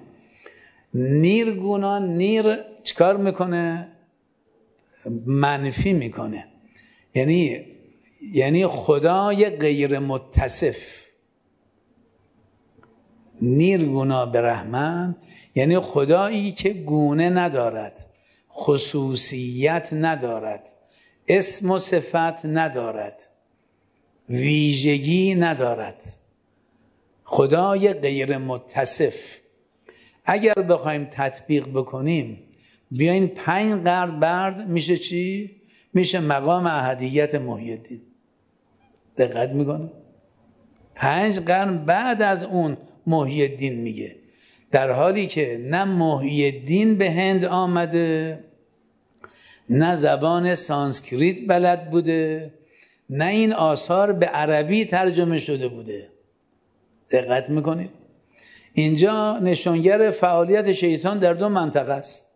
نیر گونا نیر چیکار می‌کنه؟ منفی می‌کنه. یعنی یعنی خدای غیر متصف نیرگونا به رحمن یعنی خدایی که گونه ندارد خصوصیت ندارد اسم و صفت ندارد ویژگی ندارد. خدای غیر متصف اگر بخوایم تطبیق بکنیم بیاین پنج قرد برد میشه چی؟ میشه مقام احدیت محیدین دقت می‌کنه پنج قرن بعد از اون محیدین میگه. در حالی که نه محیدین به هند آمده نه زبان سانسکریت بلد بوده نه این آثار به عربی ترجمه شده بوده. دقت می‌کنید؟ اینجا نشانگر فعالیت شیطان در دو منطقه است.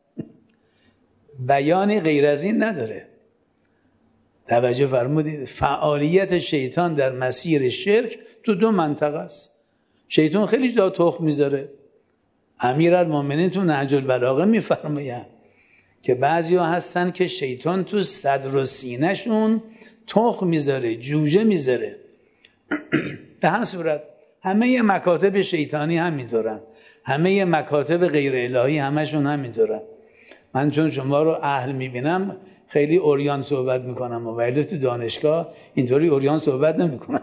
بیانی غیر از این نداره. توجه فرمودید فعالیت شیطان در مسیر شرک تو دو منطقه است. شیطان خیلی جا تخم می‌ذاره. امیر المومنین تو نهج البلاغه میفرمایند که بعضی ها هستن که شیطان تو صدر و سینهشون تخم می‌ذاره جوجه می‌ذاره. به هر صورت همه مکاتب شیطانی همینطورن. همه مکاتب غیر الهی همشون همینطورن. من چون شما رو اهل می‌بینم خیلی اوریان صحبت می‌کنم و ولی تو دانشگاه اینطوری اوریان صحبت نمی‌کنم.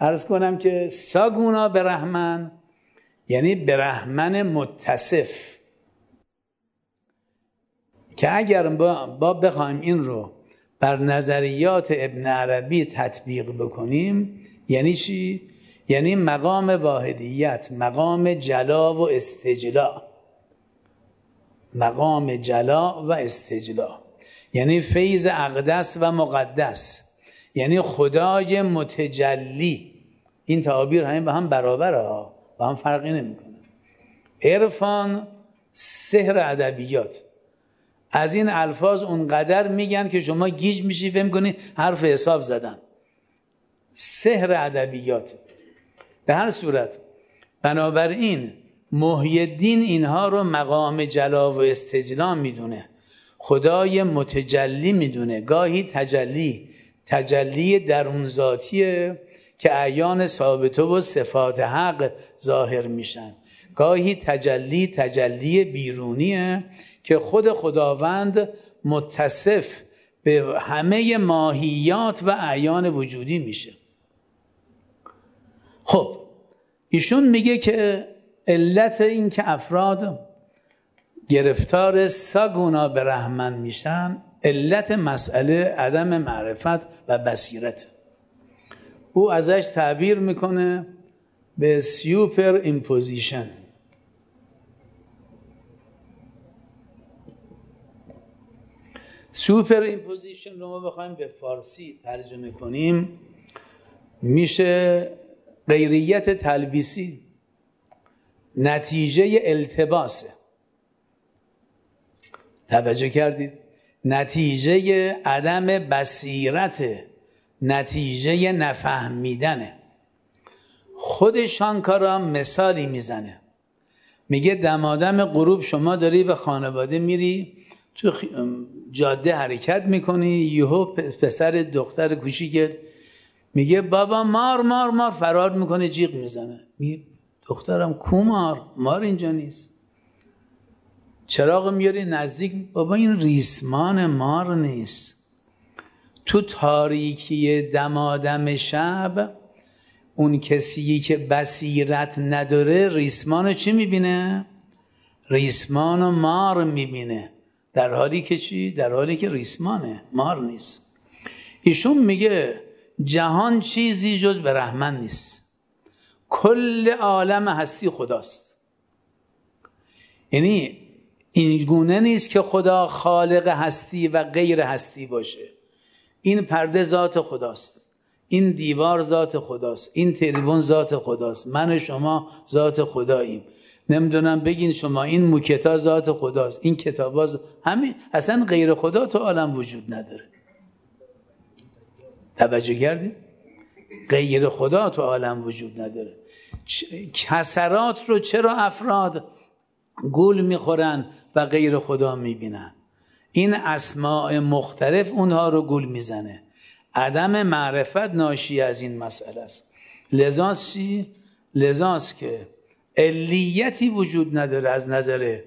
عرض کنم که ساگونا به رحمن یعنی به رحمن متصف. که اگر با بخوایم این رو بر نظریات ابن عربی تطبیق بکنیم یعنی چی؟ یعنی مقام واحدیت مقام جلا و استجلا. مقام جلا و استجلا. یعنی فیض اقدس و مقدس. یعنی خدای متجلی. این تعابیر همین به هم برابره ها. هم فرقی نمی‌کنه. عرفان سحر ادبیات. از این الفاظ اونقدر میگن که شما گیج میشی فهم کنی حرف حساب زدن. سحر ادبیات. به هر صورت بنابراین محی اینها رو مقام جلا و استجلام می‌دونه. خدای متجلی می‌دونه. گاهی تجلی تجلی درون ذاتیه که اعیان ثابته و صفات حق ظاهر میشن. گاهی تجلی تجلی بیرونیه که خود خداوند متصف به همه ماهیات و اعیان وجودی میشه. خب ایشون میگه که علت این که افراد گرفتار ساگونا برهمن میشن علت مسئله عدم معرفت و بصیرت. او ازش تعبیر می‌کنه به superimposition. superimposition رو ما بخوایم به فارسی ترجمه کنیم. میشه غیریت تلبیسی نتیجه التباسه توجه کردید؟ نتیجه عدم بصیرت نتیجه نفهمیدنه خود شانکارا مثالی می‌زنه. میگه دمادم غروب شما داری به خانواده میری تو جاده حرکت می‌کنی یهو پسر دختر کوچیکت میگه بابا مار مار مار فرار می‌کنه جیغ می‌زنه. میگه دخترم کو مار؟ مار اینجا نیست. چراغ میاری نزدیک؟ بابا این ریسمان مار نیست. تو تاریکی دمادم شب اون کسی که بصیرت نداره ریسمان چی می‌بینه؟ ریسمان و مار می‌بینه. در حالی که چی؟ در حالی که ریسمانه. مار نیست. ایشون میگه جهان چیزی جز به رحمن نیست. کل عالم هستی خداست. یعنی این گونه نیست که خدا خالق هستی و غیر هستی باشه. این پرده ذات خداست. این دیوار ذات خداست این تریبون ذات خداست من شما ذات خداییم. نمی‌دونم بگین شما این موکتا ذات خداست این کتاب همین اصلا غیر خدا تو عالم وجود نداره. توجه کردید غیر خدا تو عالم وجود نداره. کسرات رو چرا افراد گول می‌خورن و غیر خدا می‌بینن؟ این اسماع مختلف اونها رو گول می‌زنه. عدم معرفت ناشی از این مسئله است. لذاست چی؟ که علیتی وجود نداره از نظر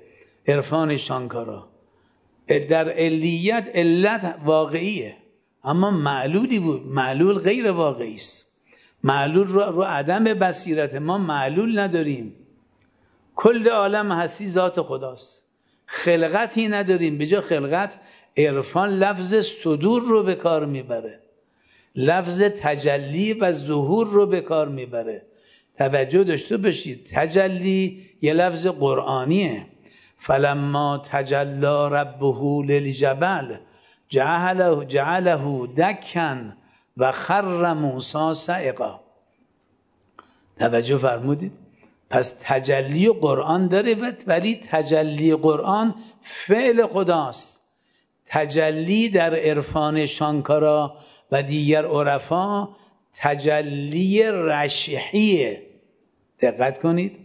عرفان شانکارا. در علیت علت واقعیه اما معلولی بود معلول غیر واقعی است. معلول رو, رو عدم بصیرت ما معلول نداریم. کل عالم هستی ذات خداست. خلقتی نداریم. به جا خلقت عرفان لفظ صدور رو به کار می‌بره. لفظ تجلی و ظهور رو به کار می‌بره. توجه داشته باشید. تجلی یه لفظ قرآنیه. فلما تجلا ربه للجبل جعله, جعله دکن و خر موسا سعقا. توجه فرمودید. پس تجلی قرآن داره ولی تجلی قرآن فعل خداست. تجلی در عرفان شانکارا و دیگر عرفا تجلی رشحیه. دقت کنید.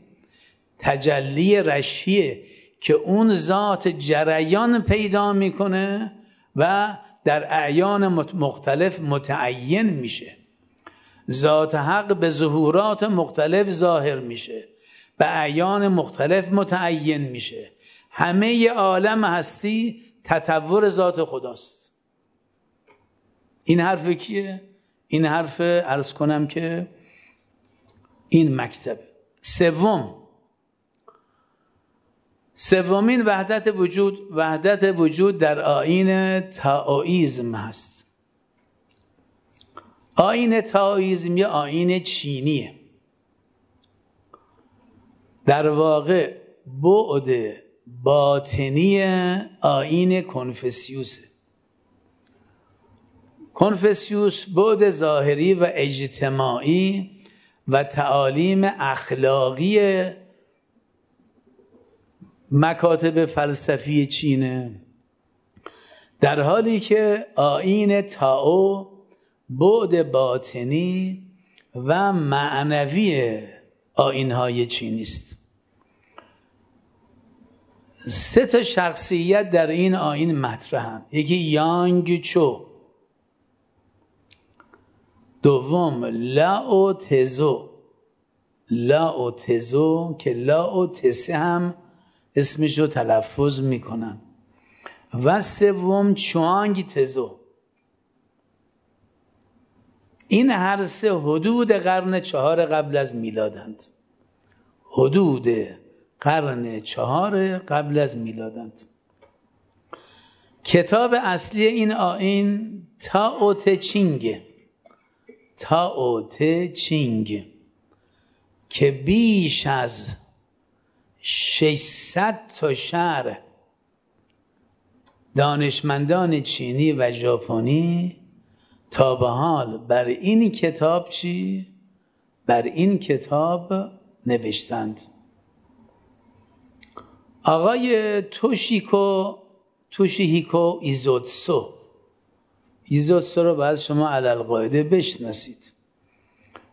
تجلی رشحیه که اون ذات جریان پیدا می‌کنه و در اعیان مختلف متعین میشه. ذات حق به ظهورات مختلف ظاهر میشه. به اعیان مختلف متعین میشه. همه عالم هستی تطور ذات خداست. این حرف کیه؟ این حرف ارز کنم که این مکتب. سوم. سومین وحدت وجود وحدت وجود در آین تاویزم هست. آین تاویزم یا آین چینیه. در واقع بعد باطنی آین کنفسیوسه کنفسیوس بعد ظاهری و اجتماعی و تعالیم اخلاقی مکاتب فلسفی چینه. در حالی که آین تاو بعد باطنی و معنوی آینهای چینی است. سه تا شخصیت در این آین مطرحن یکی یانگ چو دوم لاو تزو لاو تزو که لاو تسه هم اسمش رو تلفظ می‌کنن. و سوم چوانگ تزو این هر سه حدود قرن چهار قبل از میلادند. حدود قرن چهار قبل از میلادند. کتاب اصلی این آین تا چینگه تا چینگ که بیش از 600 تا شهر دانشمندان چینی و ژاپنی تا به حال بر این کتاب چی؟ بر این کتاب نوشتند. آقای توشیکو توشیهیکو ایزوتسو. ایزوتسو رو باید شما علالقاعده بشناسید.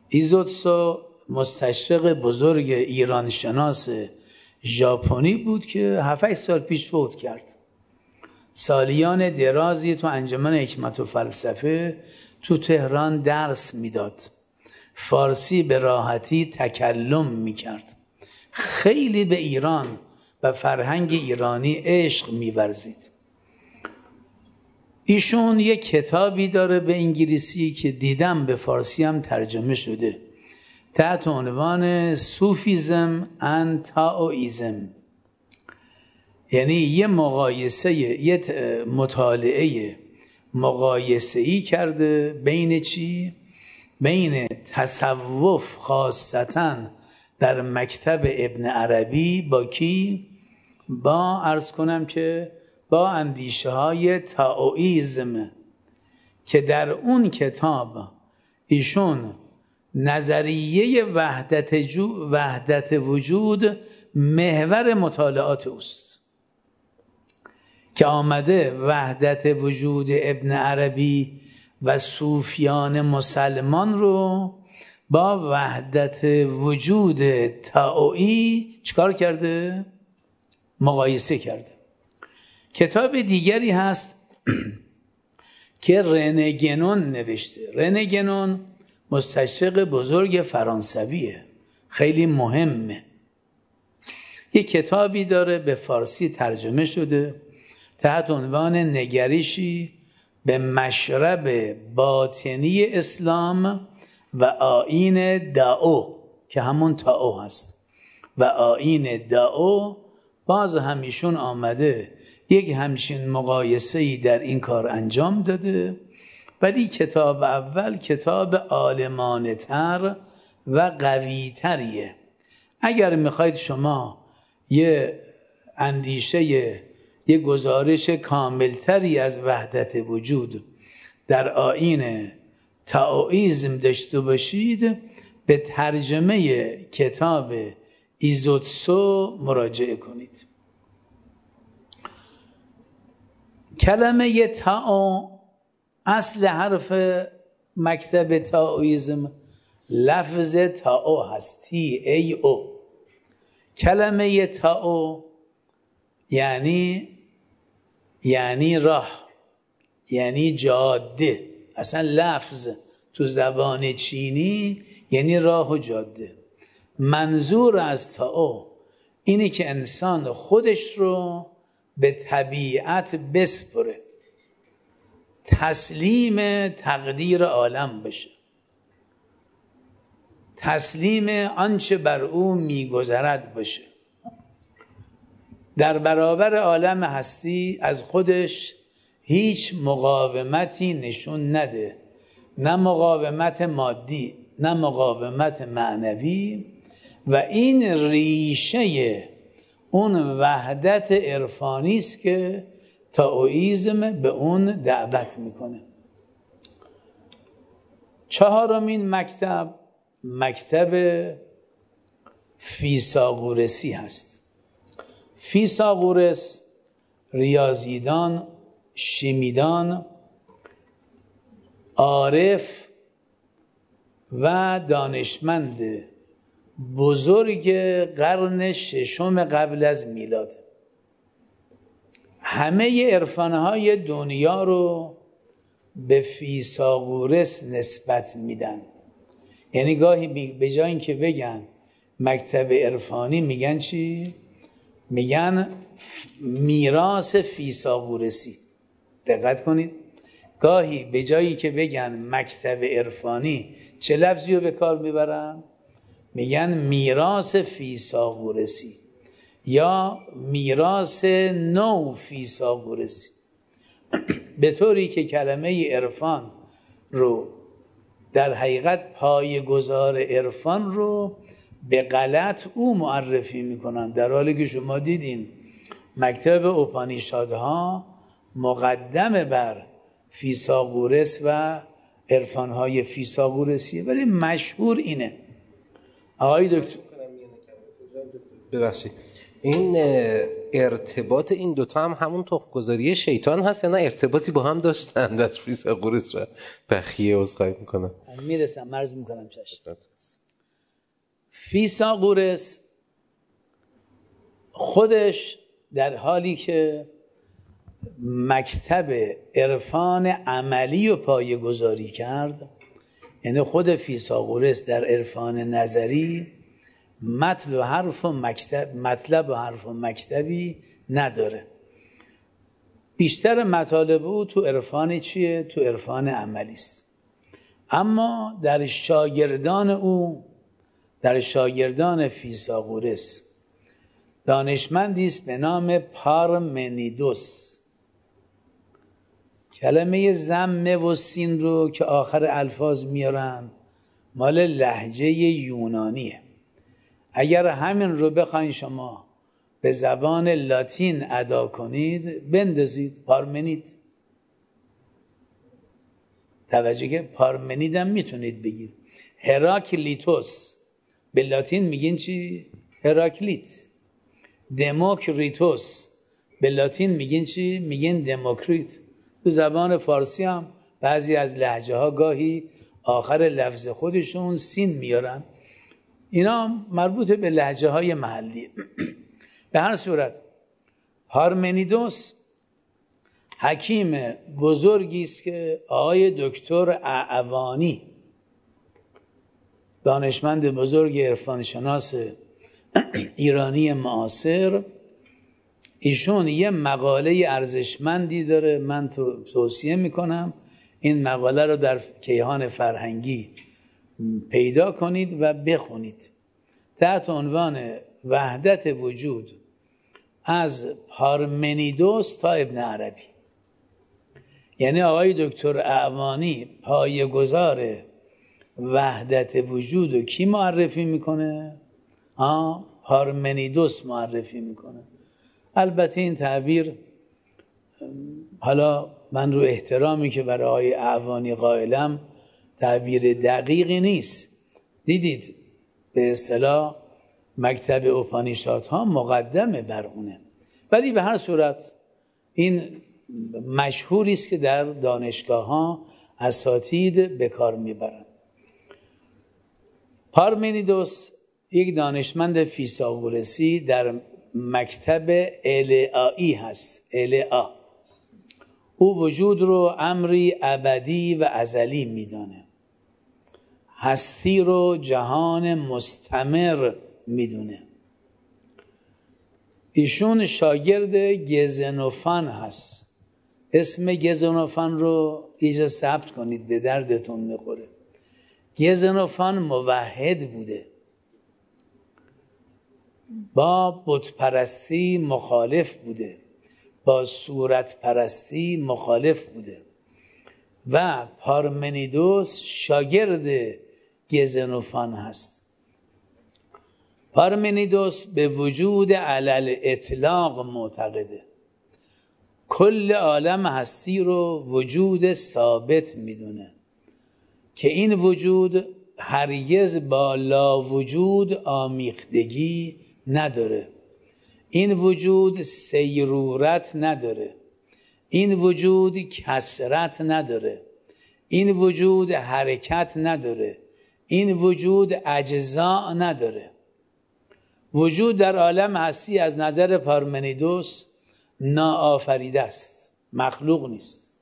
ایزوتسو مستشرق بزرگ ایران شناس ژاپنی بود که 7 سال پیش فوت کرد. سالیان درازی تو انجمن حکمت و فلسفه تو تهران درس می‌داد. فارسی به راحتی تکلم می‌کرد. خیلی به ایران و فرهنگ ایرانی عشق میورزید. ایشون یه کتابی داره به انگلیسی که دیدم به فارسی هم ترجمه شده تحت عنوان سوفیزم ان تاویزم یعنی یه مقایسه یه مطالعه مقایسه ای کرده بین چی؟ بین تصوف خاصتا در مکتب ابن عربی با کی؟ با ارز کنم که با اندیشه های تاویزم که در اون کتاب ایشون نظریه وحدت, جو وحدت وجود محور مطالعات اوست که آمده وحدت وجود ابن عربی و صوفیان مسلمان رو با وحدت وجود تاوی چکار کرده؟ مقایسه کرده کتاب دیگری هست [clears throat] که رنگنون نوشته. رنگنون مستشرق بزرگ فرانسویه. خیلی مهمه. یه کتابی داره به فارسی ترجمه شده. تحت عنوان نگریشی به مشرب باطنی اسلام و آین داو که همون تاو هست. و آین داو باز همیشون آمده. یک همچین مقایسه ای در این کار انجام داده. ولی کتاب اول کتاب آلمانه تر و قوی تریه اگر می‌خواید شما یه اندیشه یه گزارش کاملتری از وحدت وجود در آین تاویزم داشته باشید به ترجمه کتاب ایزوتسو مراجعه کنید. کلمه تاو اصل حرف مکتب تاویزم لفظ تاو هست تی ای او. کلمه تاو یعنی یعنی راه یعنی جاده. اصلا لفظ تو زبان چینی یعنی راه و جاده. منظور از تاو اینه که انسان خودش رو به طبیعت بسپره. تسلیم تقدیر عالم بشه. تسلیم آنچه بر او میگذرد باشه در برابر عالم هستی از خودش هیچ مقاومتی نشون نده. نه مقاومت مادی نه مقاومت معنوی و این ریشه اون وحدت عرفانی است که تاویزم به اون دعوت می‌کنه. چهارمین مکتب مکتب فیساغورسی هست. فیساغورس ریاضیدان شیمیدان عارف و دانشمند بزرگ قرن ششم قبل از میلاد. همه عرفانهای دنیا رو به فیساغورس نسبت میدن. یعنی گاهی به جای اینکه بگن مکتب عرفانی میگن چی؟ میگن میراث فیساغورسی دقت کنید. گاهی به جایی که بگن مکتب عرفانی چه لفظی رو به کار می‌برن؟ میگن میراث فیساغورسی یا میراث نو فیساغورسی به طوری که کلمه عرفان رو در حقیقت پایگزار عرفان رو به غلط او معرفی می‌کنن. در حالی که شما دیدین مکتب اوپانیشادها مقدم بر فیساغورس و عرفانهای فیساغورسیه ولی مشهور اینه. آقای دکتر ببخشید. این ارتباط این دوتا هم همون تخمگذاری شیطان هست یا نه؟ ارتباطی با هم داشتن. در فیساغورس و بخیه عذرخواهی می‌کنم می‌رسم. مرز می‌کنم چشم. فیساغورس خودش در حالی که مکتب عرفان عملی و پایه گذاری کرد یعنی خود فیساغورس در عرفان نظری مطل و حرف و مکتب مطلب و حرف و مکتبی نداره. بیشتر مطالب او تو عرفان چیه؟ تو عرفان عملی است. اما در شاگردان او در شاگردان فیساغورس دانشمندی است به نام پارمنیدوس. کلمه زمه و سین رو که آخر الفاظ میارن مال لحجه یونانیه. اگر همین رو بخواین شما به زبان لاتین ادا کنید بندازید پارمنید. توجه که پارمنید هم می‌تونید بگید. هراکلیتوس. به لاتین میگین چی؟ هراکلیت. دموکریتوس. به لاتین میگین چی؟ میگین دموکریت. تو زبان فارسی هم بعضی از لحجه ها گاهی آخر لفظ خودشون سین میارن. اینا مربوط به لحجه های محلی. به هر صورت هارمنیدوس حکیم بزرگی است که آقای دکتر اعوانی دانشمند بزرگ عرفانشناس ایرانی معاصر ایشون یه مقاله ارزشمندی داره من توصیه می‌کنم. این مقاله رو در کیهان فرهنگی پیدا کنید و بخونید. تحت عنوان وحدت وجود از پارمنیدوس تا ابن عربی. یعنی آقای دکتر اعوانی پای گذار وحدت وجود رو کی معرفی می‌کنه؟ آه پارمنیدوس معرفی می‌کنه. البته این تعبیر حالا من رو احترامی که برای اعوانی قائلم تعبیر دقیقی نیست. دیدید به اصطلاح مکتب اوپانیشات ها مقدمه بر اونه. ولی به هر صورت این مشهوری است که در دانشگاه ها اساتید به کار می‌برند پارمنیدوس یک دانشمند فیساغورسی در مکتب العایی هست. العا او وجود رو امری ابدی و ازلی میدانه. هستی رو جهان مستمر می‌دونه. ایشون شاگرد گزنوفان هست. اسم گزنوفان رو ایجا ثبت کنید به دردتون می‌خوره. گزنوفان موحد بوده. با بت پرستی مخالف بوده. با صورت پرستی مخالف بوده. و پارمنیدوس شاگرد گزنوفان هست. پارمنیدوس به وجود علل اطلاق معتقده. کل عالم هستی رو وجود ثابت می‌دونه که این وجود هرگز با لا وجود آمیختگی نداره. این وجود سیرورت نداره. این وجود کسرت نداره. این وجود حرکت نداره. این وجود اجزا نداره. وجود در عالم هستی از نظر پارمنیدوس ناآفریده است. مخلوق نیست.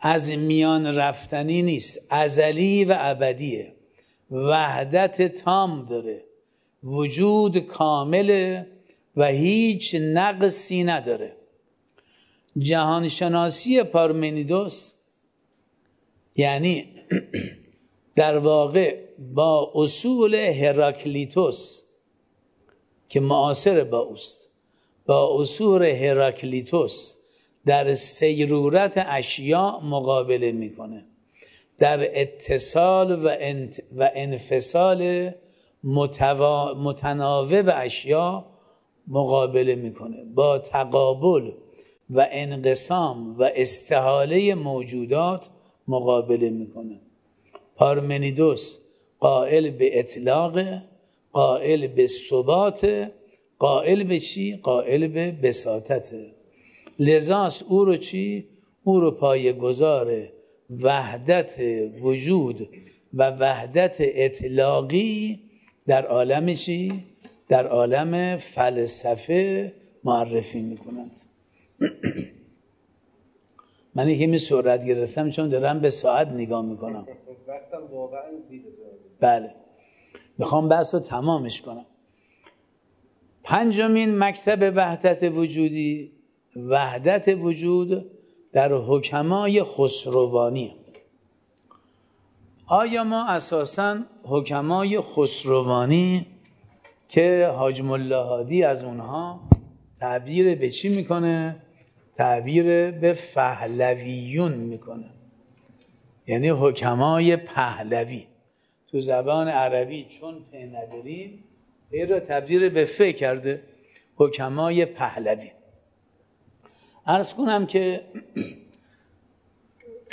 از میان رفتنی نیست. ازلی و ابدیه. وحدت تام داره. وجود کامله و هیچ نقصی نداره. جهانشناسی پارمنیدوس یعنی در واقع با اصول هراکلیتوس که معاصر با اوست با اصول هراکلیتوس در سیرورت اشیاء مقابله می‌کنه. در اتصال و, و انفصال متوا... متناوب اشیاء مقابله می‌کنه با تقابل و انقسام و استحاله موجودات مقابله می‌کنه پارمنیدوس قائل به اطلاق قائل به ثبات قائل به چی؟ قائل به بساطت لذاس او رو چی؟ او رو وحدت وجود و وحدت اطلاقی در عالم چی؟ در عالم فلسفه معرفی می‌کنند. [clears throat] من یکی سرعت گرفتم چون دارم به ساعت نگاه می‌کنم. وقتم واقعا بله. می‌خوام بحث رو تمامش کنم. پنجمین مکتب وحدت وجودی. وحدت وجود در حکمای خسروانی. آیا ما اساسا حکمای خسروانی که حاج ملاحادی از اونها تعبیر به چی می‌کنه؟ تعبیر به فهلویون می‌کنه. یعنی حکمای پهلوی. تو زبان عربی چون په نداریم این را تبدیل به فه کرده حکمای پهلوی. ارز کنم که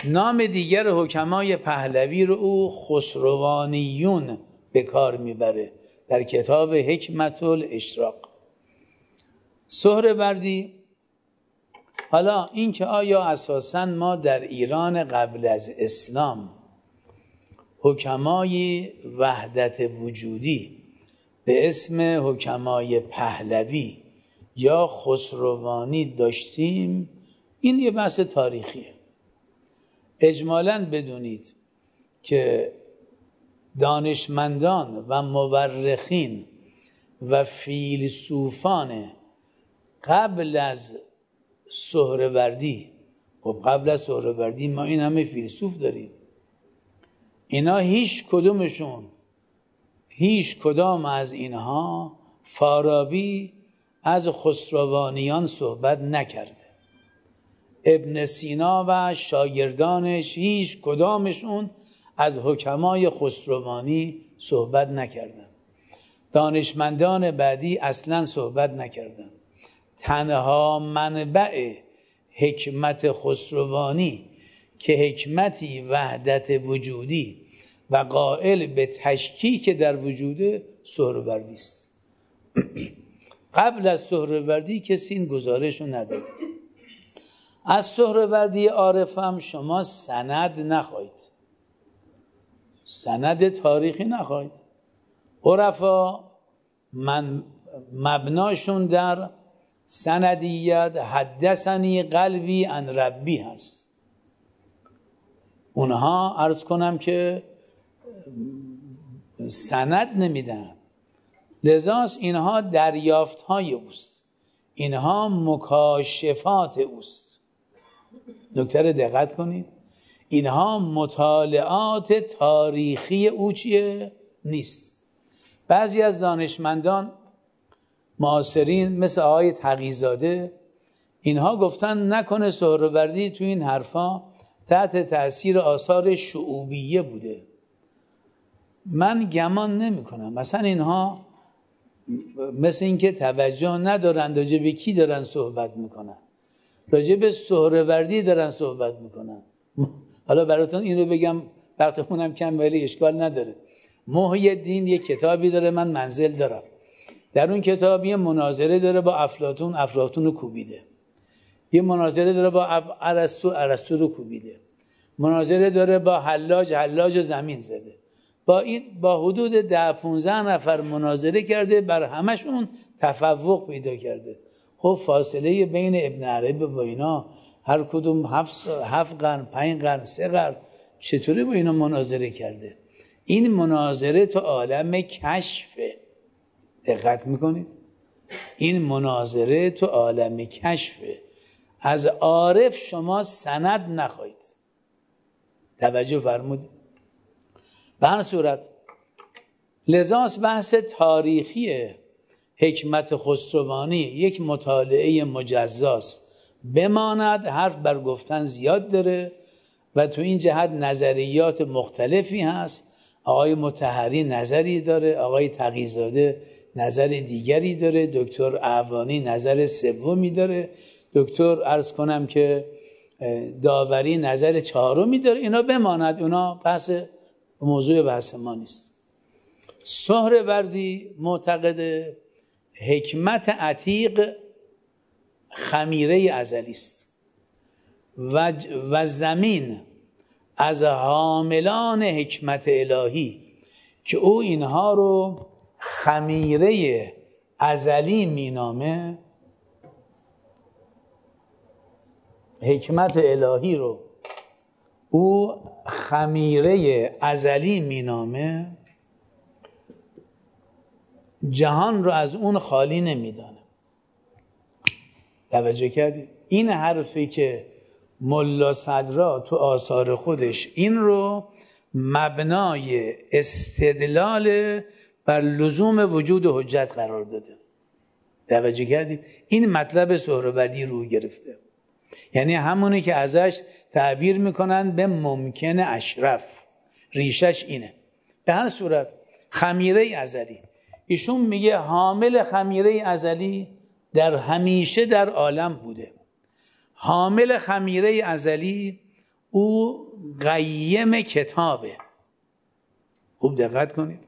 نام دیگر حکمای پهلوی رو او خسروانیون به کار می‌بره در کتاب حکمت الاشراق سهر بردی حالا این که آیا اساسا ما در ایران قبل از اسلام حکمای وحدت وجودی به اسم حکمای پهلوی یا خسروانی داشتیم این یه بحث تاریخیه. اجمالا بدونید که دانشمندان و مورخین و فیلسوفان قبل از سهروردی خب قبل از سهروردی ما این همه فیلسوف داریم. اینا هیچ کدومشون هیچ کدام از اینها فارابی از خسروانیان صحبت نکرده. ابن سینا و شاگردانش هیچ کدامشون از حکمای خسروانی صحبت نکردن دانشمندان بعدی اصلا صحبت نکردن تنها منبع حکمت خسروانی که حکمتی وحدت وجودی و قائل به تشکیک در وجود سهروردی است. [clears throat] قبل از سهروردی کسی این گزارش رو نداده از سهروردی عارفم شما سند نخواهید. سند تاریخی نخواهید. عرفا من مبناشون در سندیت حدثنی قلبی ان ربی هست. اونها ارز کنم که سند نمیدن. لذاست اینها دریافت های اوست. اینها مکاشفات اوست. نکته دقت کنید. اینها مطالعات تاریخی او چیه؟ نیست. بعضی از دانشمندان معاصرین مثل آقای تقیزاده اینها گفتن نکنه سهروردی تو این حرفا تحت تاثیر آثار شعوبیه بوده. من گمان نمی کنم مثلا اینها مثل اینکه توجه ندارن راجع به کی دارن صحبت می‌کنن. راجع به سهروردی دارن صحبت می‌کنن. حالا براتون این رو بگم وقتمونم کم ولی اشکال نداره. محی دین یه کتابی داره من منزل دارم. در اون کتاب یه مناظره داره با افلاتون افلاتون رو کوبیده. یه مناظره داره با ارسطو ارسطو رو کوبیده. مناظره داره با حلاج حلاج زمین زده. با این با حدود ده 15 نفر مناظره کرده بر همشون تفوق پیدا کرده. خب فاصله بین ابن عربی با اینا هر کدوم هفت, هفت قرن پنج قرن سه قرن چطوری با اینا مناظره کرده؟ این مناظره تو عالم کشفه. دقت می‌کنید؟ این مناظره تو عالم کشفه. از عارف شما سند نخواهید. توجه فرمودید. به هر صورت لذاس بحث تاریخی حکمت خسروانی یک مطالعه مجزاست. بماند حرف بر گفتن زیاد داره و تو این جهت نظریات مختلفی هست. آقای متحری نظری داره آقای تقیزاده نظر دیگری داره دکتر اعوانی نظر سومی داره. دکتر ارز کنم که داوری نظر چهارمی داره. اینا بماند اونا بحث موضوع بحث ما نیست. وردی معتقد حکمت عتیق خمیره ازلی است و, و زمین از حاملان حکمت الهی که او اینها رو خمیره ازلی مینامه حکمت الهی رو او خمیره ازلی مینامه جهان رو از اون خالی نمیدانه. توجه کردی؟ این حرفی که ملا صدرا تو آثار خودش این رو مبنای استدلال بر لزوم وجود حجت قرار داده. توجه کردید این مطلب سهروردی رو گرفته. یعنی همونی که ازش تعبیر می‌کنن به ممکن اشرف. ریشش اینه. به هر صورت خمیره ازلی. ایشون میگه حامل خمیره ازلی در همیشه در عالم بوده. حامل خمیره ازلی او قیم کتابه. خوب دقت کنید.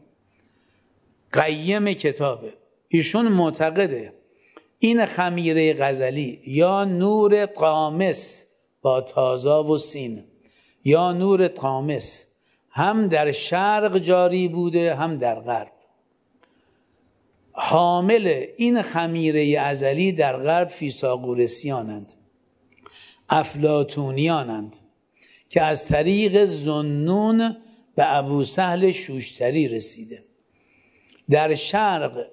قیم کتابه. ایشون معتقده این خمیره غزلی یا نور قامس با تازا و سین. یا نور قامس هم در شرق جاری بوده هم در غرب. حامل این خمیره ازلی در غرب فیساغورسیانند افلاتونیانند که از طریق زنون به ابو سهل شوشتری رسیده. در شرق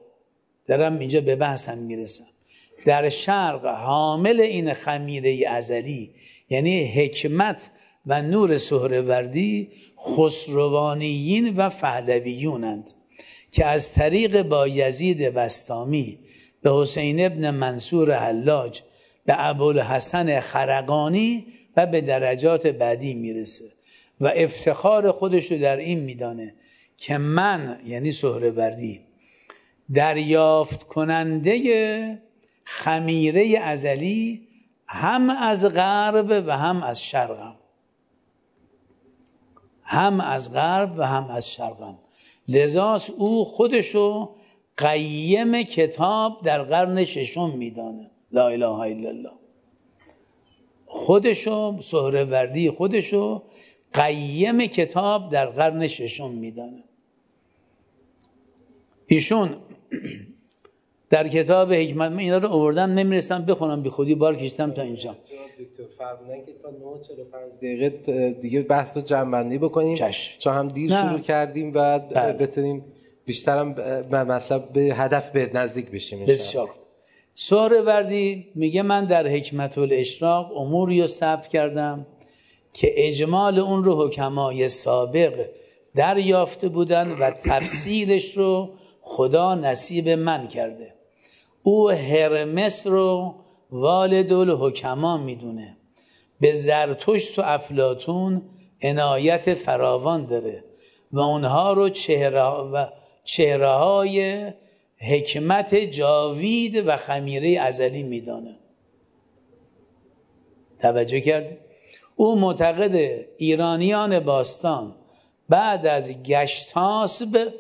دارم اینجا به بحثم می‌رسم. در شرق حامل این خمیره ازلی یعنی حکمت و نور سهروردی خسروانیین و فهلویونند که از طریق با یزید وستامی به حسین ابن منصور حلاج به ابوالحسن خرقانی و به درجات بعدی می‌رسه و افتخار خودش رو در این میدانه که من یعنی سهروردی دریافت کننده خمیره ازلی هم از غرب و هم از شرقم. هم از غرب و هم از شرقم. لذاست او خودشو قیم کتاب در قرن ششم میدانه. لا اله الا الله. خودشو سهروردی خودشو قیم کتاب در قرن ششم میدانه. ایشون در کتاب حکمت من اینا رو آوردم نمی‌رسم بخونم بی خودی بار کشتم تا اینجا دکتر فرمودن که تا 9:45 دقیقه دیگه بحث رو جمع بکنیم چشم. چون هم دیر نه. شروع کردیم و بله. بتونیم بیشترم به مطلب به هدف به نزدیک بشیم. بسیار سهروردی میگه من در حکمت الاشراق اموری رو ثبت کردم که اجمال اون رو حکمای سابق دریافته بودن و تفسیرش رو خدا نصیب من کرده او هرمس رو والد الحکما می‌دونه. به زرتشت و افلاتون عنایت فراوان داره و اونها رو چهره و چهره های حکمت جاوید و خمیره ازلی میدانه. توجه کرد او معتقد ایرانیان باستان بعد از گشتاسب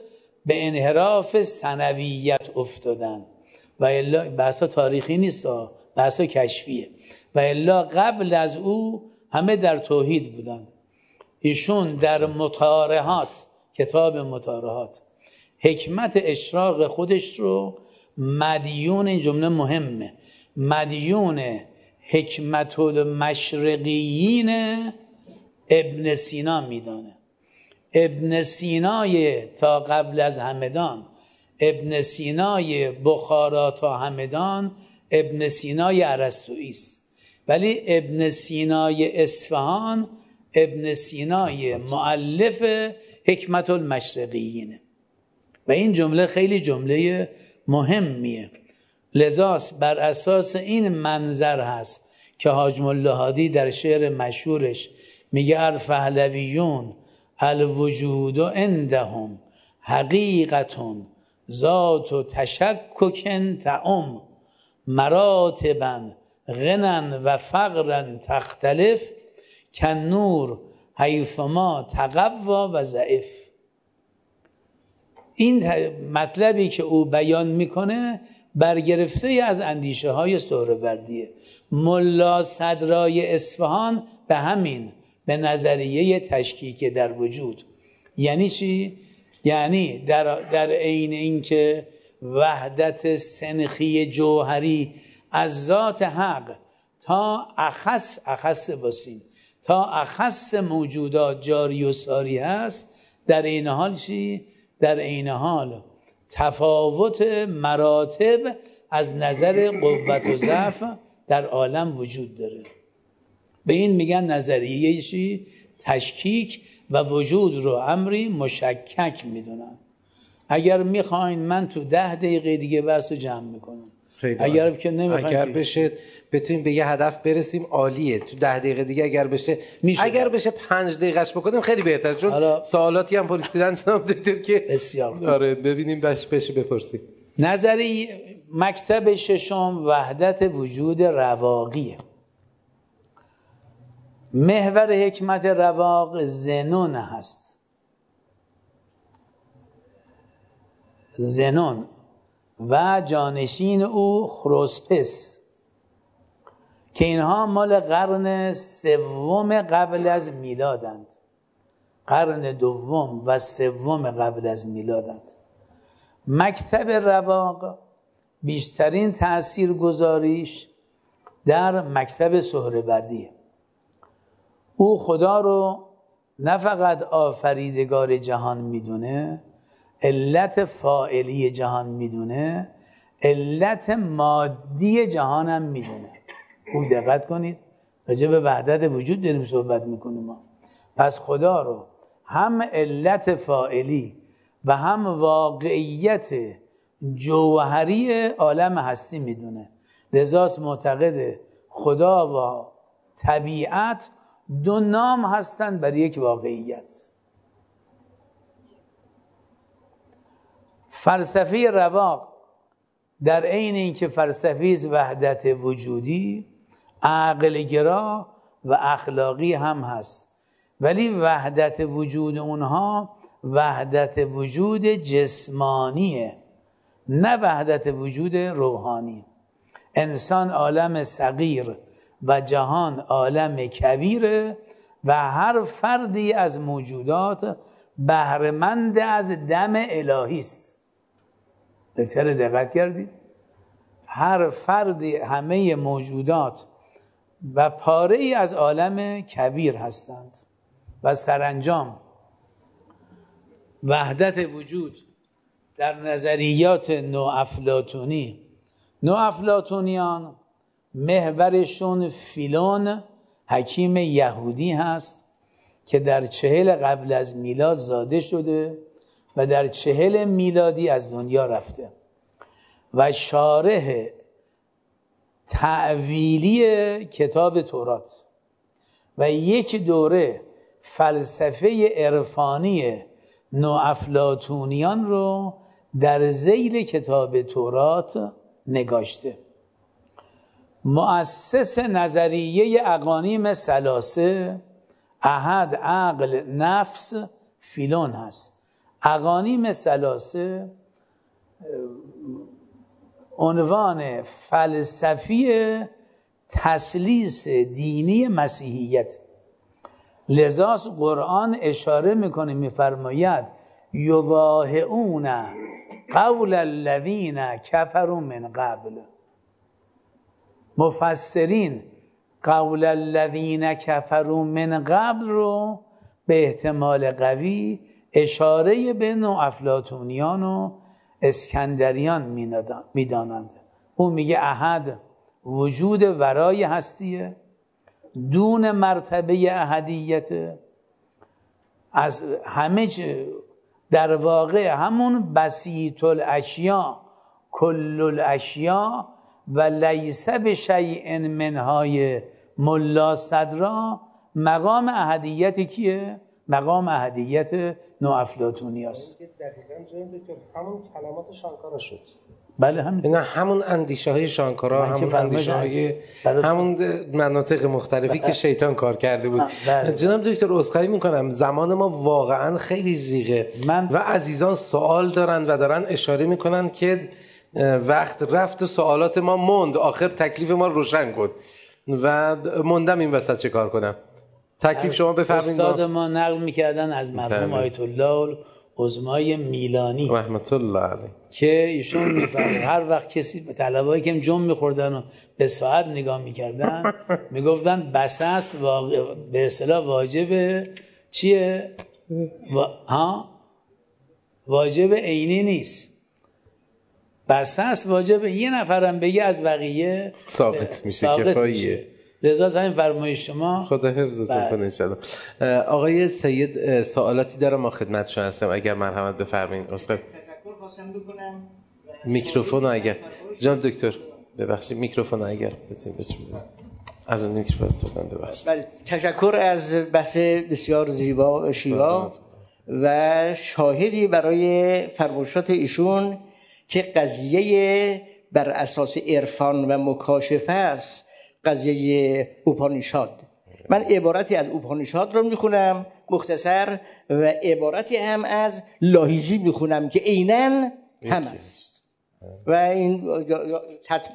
به انحراف سنویت افتادن. و الا بحثا تاریخی نیست بحثا کشفیه. و الا قبل از او همه در توحید بودند. ایشون در مطارحات کتاب مطارحات. حکمت اشراق خودش رو مدیون این جمله مهمه. مدیون حکمت المشرقیین ابن سینا میدانه. ابن سینای تا قبل از همدان ابن سینای بخارا تا همدان ابن سینای عرستویی است. ولی ابن سینای اصفهان ابن سینای معلف حکمت المشرقیینه و این جمله خیلی جمله مهمیه. لذاس بر اساس این منظر هست که حاج ملهادی در شعر مشهورش میگه الفهلویون الوجود عندهم حقیقتون ذات و تشککن تعم مراتبا غنن و فقرا تختلف. کن نور حیثما تقوا و ضعف این مطلبی که او بیان می‌کنه برگرفته از اندیشه های سهروردیه. ملا صدرای اصفهان به همین به نظریه تشکیک در وجود. یعنی چی؟ یعنی در, در عین اینکه وحدت سنخی جوهری از ذات حق تا اخص اخص باسین تا اخص موجودات جاری و ساری هست در این حال چی؟ در این حال تفاوت مراتب از نظر قوت و ضعف در عالم وجود داره به این میگن نظریه چی؟ تشکیک و وجود رو امری مشکک می‌دونن اگر می‌خواین من تو ده دقیقه دیگه بحث رو جمع می‌کنم خیلی اگر. که نمی‌خواین اگر بشه بتونیم به یه هدف برسیم عالیه تو ده دقیقه دیگه اگر بشه میشه. اگر بشه پنج دقیقهش بکنیم خیلی بهتر چون حالا- سوالاتی هم پرسیدن [laughs] جناب دکتر که بسیار. آره ببینیم بش بشه بپرسیم نظری مکتب ششم وحدت وجود رواقیه محور حکمت رواق زنون هست. زنون و جانشین او خروسپس که اینها مال قرن سوم قبل از میلادند. قرن دوم و سوم قبل از میلادند. مکتب رواق بیشترین تأثیر گذاریش در مکتب سهربردیه او خدا رو نه فقط آفریدگار جهان می‌دونه علت فائلی جهان می‌دونه علت مادی جهان هم می‌دونه. خوب دقت کنید راجع به وحدت وجود داریم صحبت می‌کنیم ما. پس خدا رو هم علت فائلی و هم واقعیت جوهری عالم هستی می‌دونه. لذاست معتقد خدا و طبیعت دو نام هستند برای یک واقعیت. فلسفه رواق در عین اینکه فلسفه وحدت وجودی عقل گرا و اخلاقی هم هست. ولی وحدت وجود اونها وحدت وجود جسمانیه نه وحدت وجود روحانی. انسان عالم صغیر و جهان عالم کبیره و هر فردی از موجودات بهرمند از دم الهی است. دکتر دقت کردید؟ هر فردی همه موجودات و پاره ای از عالم کبیر هستند و سرانجام. وحدت وجود در نظریات نو افلاتونی نو افلاتونیان محورشون فیلون حکیم یهودی هست که در چهل قبل از میلاد زاده شده و در چهل میلادی از دنیا رفته و شارح تعویلی کتاب تورات و یک دوره فلسفه عرفانی نوافلاتونیان رو در زیل کتاب تورات نگاشته. مؤسس نظریه اقانیم سلاسه احد عقل نفس فیلون هست. اقانیم سلاسه عنوان فلسفی تسلیس دینی مسیحیت. لذاس قرآن اشاره می‌کنه میفرماید یضاهعون قول الذین کفروا من قبل. مفسرین قول الذین کفروا من قبل رو به احتمال قوی اشاره به نو افلاتونیان و اسکندریان می‌دانند. او میگه احد وجود ورای هستیه دون مرتبه احدیت. از همه در واقع همون بسیط الاشیا کل الاشیا و لیس به شیء منهای ملا صدرا مقام احدیت کیه؟ مقام احدیت نو افلاتونی است. همون کلمات شانکارا شد. بله همین. نه همون اندیشه های شانکارا همون اندیشه های همون مناطق مختلفی که شیطان کار کرده بود. بله. جناب دکتر اسخای می‌کنم. زمان ما واقعا خیلی زیغه. من... و عزیزان سوال دارن و دارن اشاره می‌کنن که وقت رفت سوالات ما موند. آخر تکلیف ما روشن کن و موندم این وسط چه کار کنم. تکلیف شما بفرمایید. استاد ما نقل می‌کردن از مرحوم آیت الله عظمای میلانی. رحمت الله علیه. که ایشون میفرمایند هر وقت کسی به طلبایی که جم میخوردن و به ساعت نگاه می‌کردن می‌گفتن بس است واقع... به اصطلاح واجب چیه؟ و... ها؟ واجب عینی نیست. بس است واجب یه نفرم بگه از بقیه ثابت میشه کفاییه. لذا همین فرمایش شما. خدا حفظتون کنه انشالله آقای سید سوالاتی دارم ما خدمت شما هستم. اگر مرحمت بفرمایید اسخه میکروفون اگر جناب دکتر ببخشید. میکروفون اگر از اون میکروفون استفاده ببخشید. بله. تشکر از بحث بسیار زیبا شیوا و شاهدی برای فرمایشات ایشون که قضیه بر اساس عرفان و مکاشفه است؟ قضیه اوپانیشاد. من عبارتی از اوپانیشاد رو می‌خونم مختصر و عبارتی هم از لاهیجی می‌خونم که عینا هم است. و این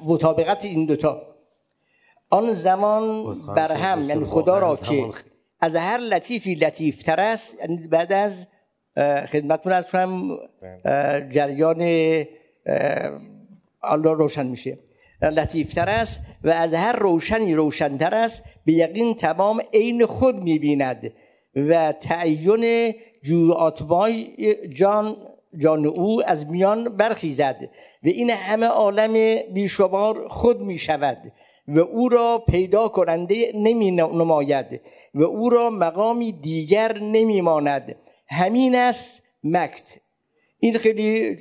مطابقت این دوتا آن زمان بر هم یعنی خدا را که از هر لطیفی لطیفتر است بعد از خدمتتون از کنم جریان الله روشن میشه. لطیفتر است و از هر روشنی روشنتر است به یقین تمام عین خود می‌بیند و تعین جوعاتبای جان جان او از میان برخیزد و این همه عالم بیشمار خود می شود و او را پیدا کننده نمی نماید و او را مقامی دیگر نمی ماند همین است مکت. این خیلی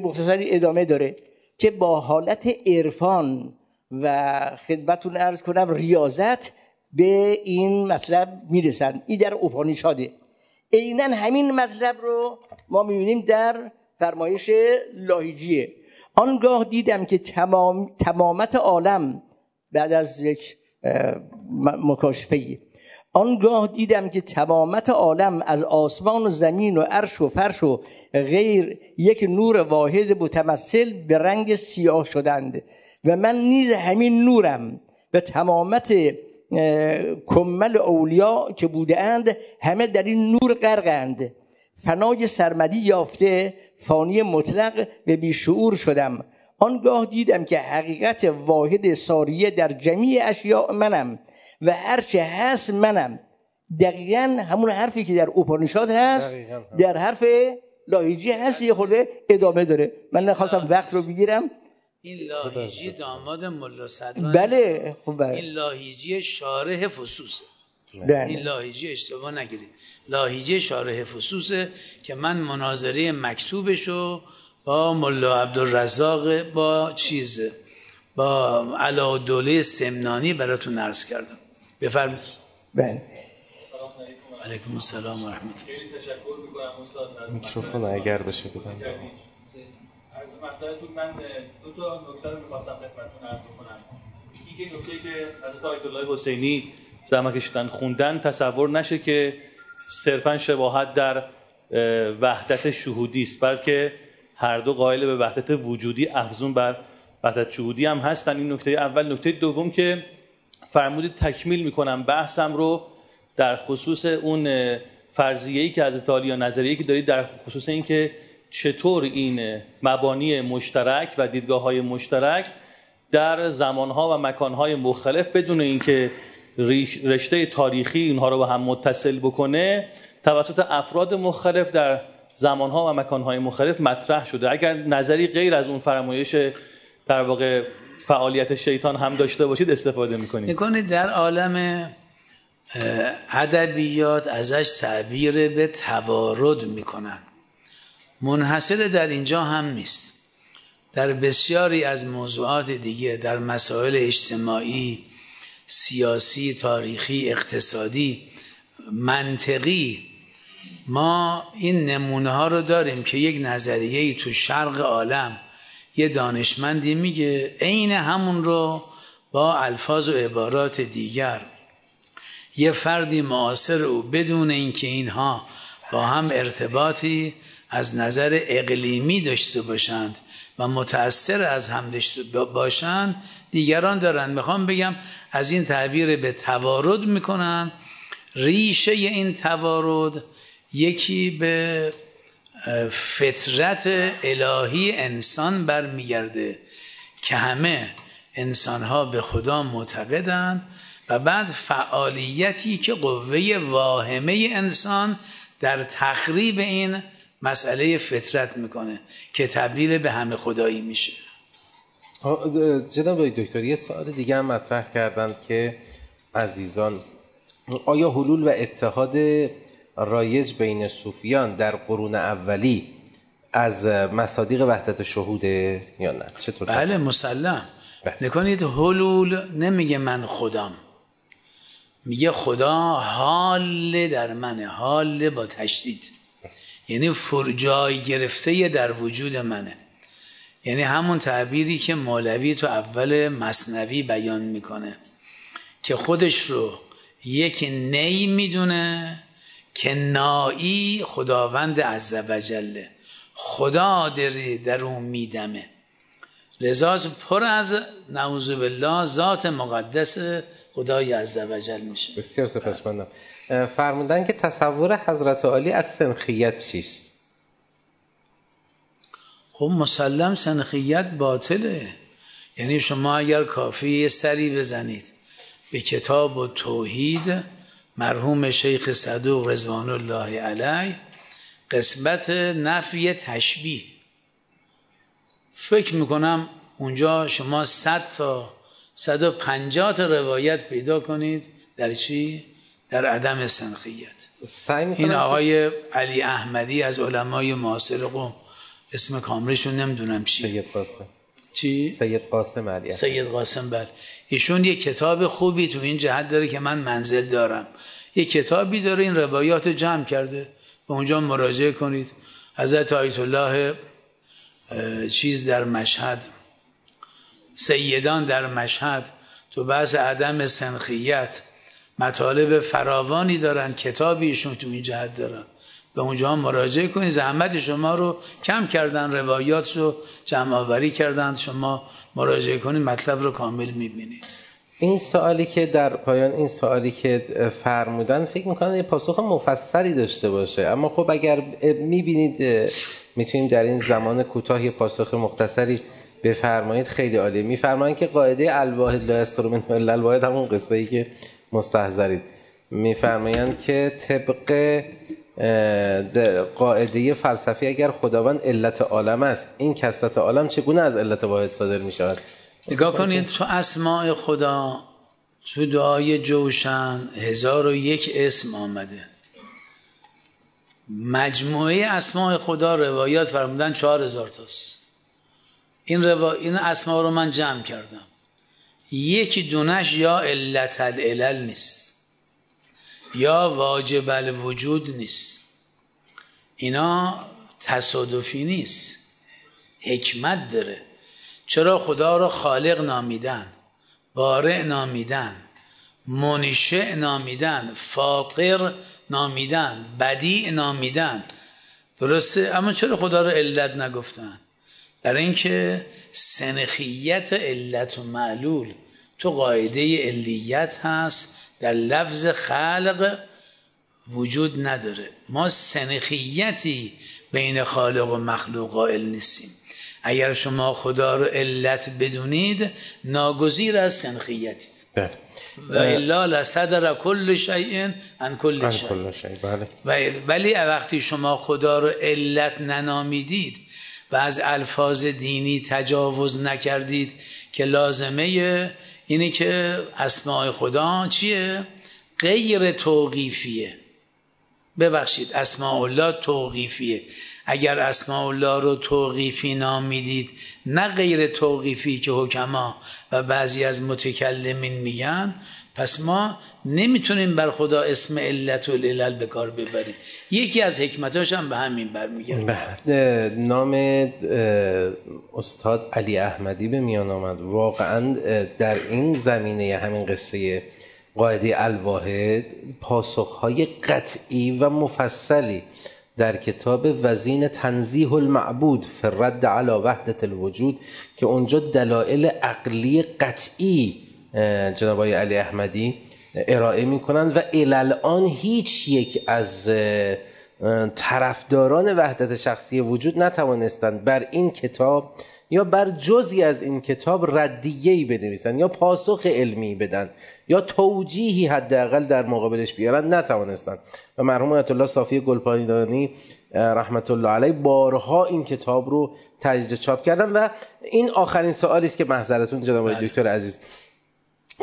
مختصری ادامه داره که با حالت عرفان و خدمتون ارز کنم ریاضت به این مطلب می‌رسن. این در اپانیشاده عینا همین مطلب رو ما می‌بینیم در فرمایش لاهیجیه. آنگاه دیدم که تمام، تمامت عالم بعد از یک مکاشفه آنگاه دیدم که تمامت عالم از آسمان و زمین و عرش و فرش و غیر یک نور واحد متمثل به رنگ سیاه شدند و من نیز همین نورم و تمامت کمل اولیا که بوده اند همه در این نور غرقند. فنای سرمدی یافته فانی مطلق و بیشعور شدم. آنگاه دیدم که حقیقت واحد ساریه در جمیع اشیاء منم. و هرچه هست منم. دقیقا همون حرفی که در اوپانیشاد هست در حرف لاهیجی هست یه خورده ادامه داره. من نخواستم وقت رو بگیرم. این لاهیجی داماد ملا صدران بله خب بله. این لاهیجی شارح فسوسه. بله. این لاهیجی اشتباه نگیرید. لاهیجی شارح فسوسه که من مناظره مکتوبشو با ملا عبدالرزاق با چیز با علا دوله سمنانی براتون عرض کردم. بفرمایید. بله. علیکم السلام و رحمت خیلی تشکر می‌کنم استاد میکروفون اگر بشه بدم. از مطلبتون من دو تا نکته رو می‌خواستم خدمتتون عرض بکنم. یکی که نکته که حضرت آیت الله حسینی زحمت کشیدن خوندن تصور نشه که صرفا شباهت در وحدت شهودی است بلکه هر دو قائل به وحدت وجودی افزون بر وحدت شهودی هم هستن. این نکته اول. نکته دوم که فرمودید تکمیل می‌کنم. بحثم رو در خصوص اون فرضیه‌ای که از یا نظریه‌ای که دارید در خصوص اینکه چطور این مبانی مشترک و دیدگاه های مشترک در زمانها و مکانهای مختلف بدون اینکه رشته تاریخی اینها رو با هم متصل بکنه توسط افراد مختلف در زمانها و مکانهای مختلف مطرح شده. اگر نظری غیر از اون فرمایش در واقع فعالیت شیطان هم داشته باشید استفاده می‌کنید می‌کنید در عالم ادبیات ازش تعبیر به توارد می‌کنن. منحصر در اینجا هم نیست. در بسیاری از موضوعات دیگه در مسائل اجتماعی سیاسی تاریخی اقتصادی منطقی ما این نمونه ها رو داریم که یک نظریه تو شرق عالم یه دانشمندی میگه عین همون رو با الفاظ و عبارات دیگر. یه فردی معاصر او بدون اینکه اینها با هم ارتباطی از نظر اقلیمی داشته باشند و متأثر از هم داشته باشند دیگران دارن. می‌خوام بگم از این تعبیر به توارد می‌کنن. ریشه این توارد یکی به فطرت الهی انسان برمیگرده که همه انسان ها به خدا معتقدند و بعد فعالیتی که قوه واهمه انسان در تخریب این مسئله فطرت می‌کنه که تبدیل به همه خدایی میشه. جناب دکتر یه سوال دیگه هم مطرح کردند که عزیزان آیا حلول و اتحاد رایج بین صوفیان در قرون اولی از مصادیق وحدت شهوده یا نه؟ چطور بله مسلم. بله. نکنید حلول نمیگه من خدام. میگه خدا حال در منه حال با تشدید. یعنی فرجای گرفته در وجود منه. یعنی همون تعبیری که مولوی تو اول مصنوی بیان می‌کنه که خودش رو یک نی می‌دونه که نایی خداوند عزوجله خدا در, در اون میدمه. لذا پر از نعوذ بالله ذات مقدس خدای عزوجل میشه. بسیار سپاسمندم فرمودن که تصور حضرت عالی از سنخیت چیست؟ خب مسلم سنخیت باطله. یعنی شما اگر کافی یه سری بزنید به کتاب و توحید مرحوم شیخ صدوق رضوان الله علیه قسمت نفی تشبیه. فکر می‌کنم اونجا شما صد تا صد و پنجاه تا روایت پیدا کنید در چی؟ در عدم سنخیت. این آقای علی احمدی از علمای معاصر قوم اسم کاملشون نمی‌دونم چی سید قاسم. چی؟ سید قاسم علی سید قاسم بل ایشون یه کتاب خوبی تو این جهت داره که من منزل دارم. یه کتابی داره این روایات رو جمع کرده. به اونجا مراجعه کنید. حضرت آیت الله چیز در مشهد. سیدان در مشهد. تو بحث عدم سنخیت. مطالب فراوانی دارن کتابیشون تو این جهت دارن. به اونجا مراجعه کنید. زحمت شما رو کم کردن روایات رو جمع آوری کردن. شما مراجعه کنید مطلب رو کامل می‌بینید. این سوالی که در پایان این سوالی که فرمودن فکر می‌کنم یه پاسخ مفصلی داشته باشه. اما خب اگر می‌بینید می‌تونیم در این زمان کوتاه یه پاسخ مختصری بفرمایید. خیلی عالیه. میفرمایید که قاعده الواحد لا یستر من الواحد همون قصه ای که مستحضرید. میفرمایند که طبق قاعده فلسفی اگر خداوند علت عالم است. این کسرت عالم چگونه از علت واحد صادر می شود نگاه کنید تو اسماع خدا تو دعای جوشن هزار و یک اسم آمده. مجموعه اسماع خدا روایات فرمودن چهار هزار تاست. این, روا... این اسماع رو من جمع کردم. یکی دونش یا علت العلل نیست. یا واجب الوجود نیست. اینا تصادفی نیست. حکمت داره. چرا خدا را خالق نامیدن بارع نامیدن منشع نامیدن فاطر نامیدن بدیع نامیدن؟ درسته؟ اما چرا خدا را علت نگفتن؟ برای اینکه سنخیت علت و معلول تو قاعده علیت هست. در لفظ خلق وجود نداره. ما سنخیتی بین خالق و مخلوق قائل نیستیم. اگر شما خدا رو علت بدونید ناگزیر از سنخیتید. بله. و الا لصدر کل شیء عن کل شیء. بله. ولی وقتی شما خدا رو علت ننامیدید و از الفاظ دینی تجاوز نکردید که لازمه اینه که اسماع خدا چیه؟ غیر توقیفیه ببخشید اسماء الله توقیفیه اگر اسماء الله رو توقیفی نامیدید نه غیر توقیفی که حکما و بعضی از متکلمین میگن پس ما نمی‌تونیم بر خدا اسم علت و العلل به کار ببریم. یکی از حکمتاش هم به همین برمیگرده. بله. نام استاد علی احمدی به میان آمد. واقعا در این زمینه همین قصه قاعده الواحد پاسخهای قطعی و مفصلی در کتاب وزین تنزیه المعبود فی الرد علی وحدت الوجود که اونجا دلایل عقلی قطعی جناب علی احمدی ارائه می کنند و الان هیچ یک از طرفداران وحدت شخصی وجود نتوانستند بر این کتاب یا بر جزی از این کتاب ردیه‌ای بنویسند یا پاسخ علمی بدن. یا توجیهی حداقل در مقابلش بیارن نتوانستند و مرحوم آیت الله صافی گلپایدانی رحمت الله علیه بارها این کتاب رو تجدید چاپ کردن و این آخرین سوالی است که محضرتون جناب آقای دکتر عزیز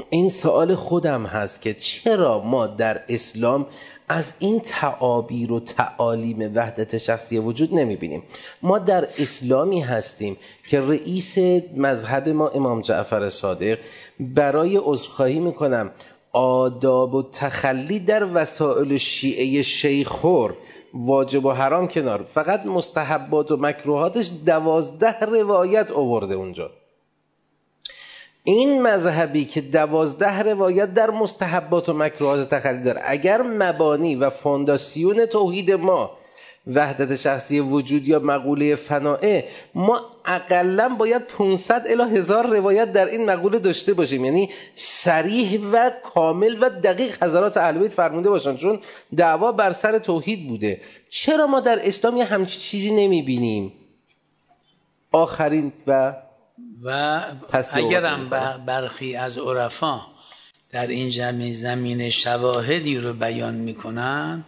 این سوال خودم هست که چرا ما در اسلام از این تعابیر و تعالیم وحدت شخصی وجود نمی‌بینیم. ما در اسلامی هستیم که رئیس مذهب ما امام جعفر صادق برای عذرخواهی می‌کنم آداب و تخلی در وسائل شیعه شیخور واجب و حرام کنار. فقط مستحبات و مکروهاتش دوازده روایت آورده اونجا. این مذهبی که دوازده روایت در مستحبات و مکروهات تخلی داره. اگر مبانی و فونداسیون توحید ما وحدت شخصی وجود یا مقوله فنائه ما اقلا باید 500 الی هزار روایت در این مقوله داشته باشیم. یعنی سریح و کامل و دقیق حضرات اهل بیت فرموده باشن چون دعوا بر سر توحید بوده. چرا ما در اسلام یه همچی چیزی نمی‌بینیم؟ آخرین و و اگرم برخی از عرفا در این جمع زمین شواهدی رو بیان می‌کنن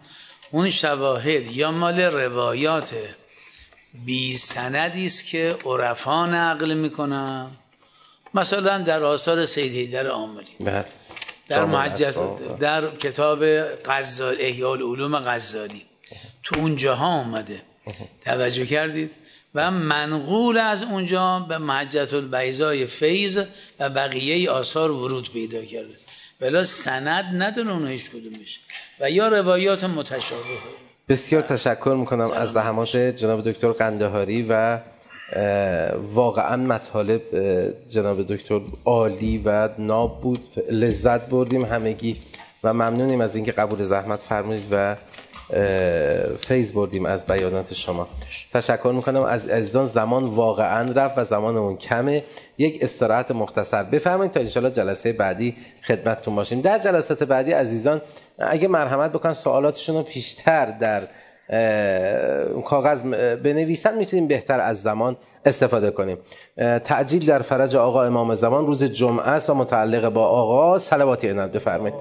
اون شواهد یا مال روایات بی سندی است که عرفا نقل می‌کنن مثلا در آثار سید حیدر آملی بله. در الاسرار. در کتاب غزال احیاء العلوم غزالی تو اونجاها اومده توجه کردید؟ و منقول از اونجا به محجت البیضای فیض و بقیه آثار ورود پیدا کرده. ولی سند نداره اون هیچ کدومش. و یا روایات متشابه بسیار تشکر می‌کنم از زحمات جناب دکتر قندهاری و واقعا مطالب جناب دکتر عالی و ناب بود. لذت بردیم همگی و ممنونیم از اینکه قبول زحمت فرمودید و فیض بردیم از بیانات شما. تشکر می‌کنم. از عزیزان زمان واقعا رفت و زمان اون کمه. یک استراحت مختصر. بفرمایید تا انشالله جلسه بعدی خدمتتون باشیم. در جلسات بعدی عزیزان اگه مرحمت بکن سوالاتشون رو پیشتر در کاغذ بنویسن. می‌تونیم بهتر از زمان استفاده کنیم. تعجیل در فرج آقا امام زمان. روز جمعه است و متعلق با آقا صلواتی عنایت بفرمایید.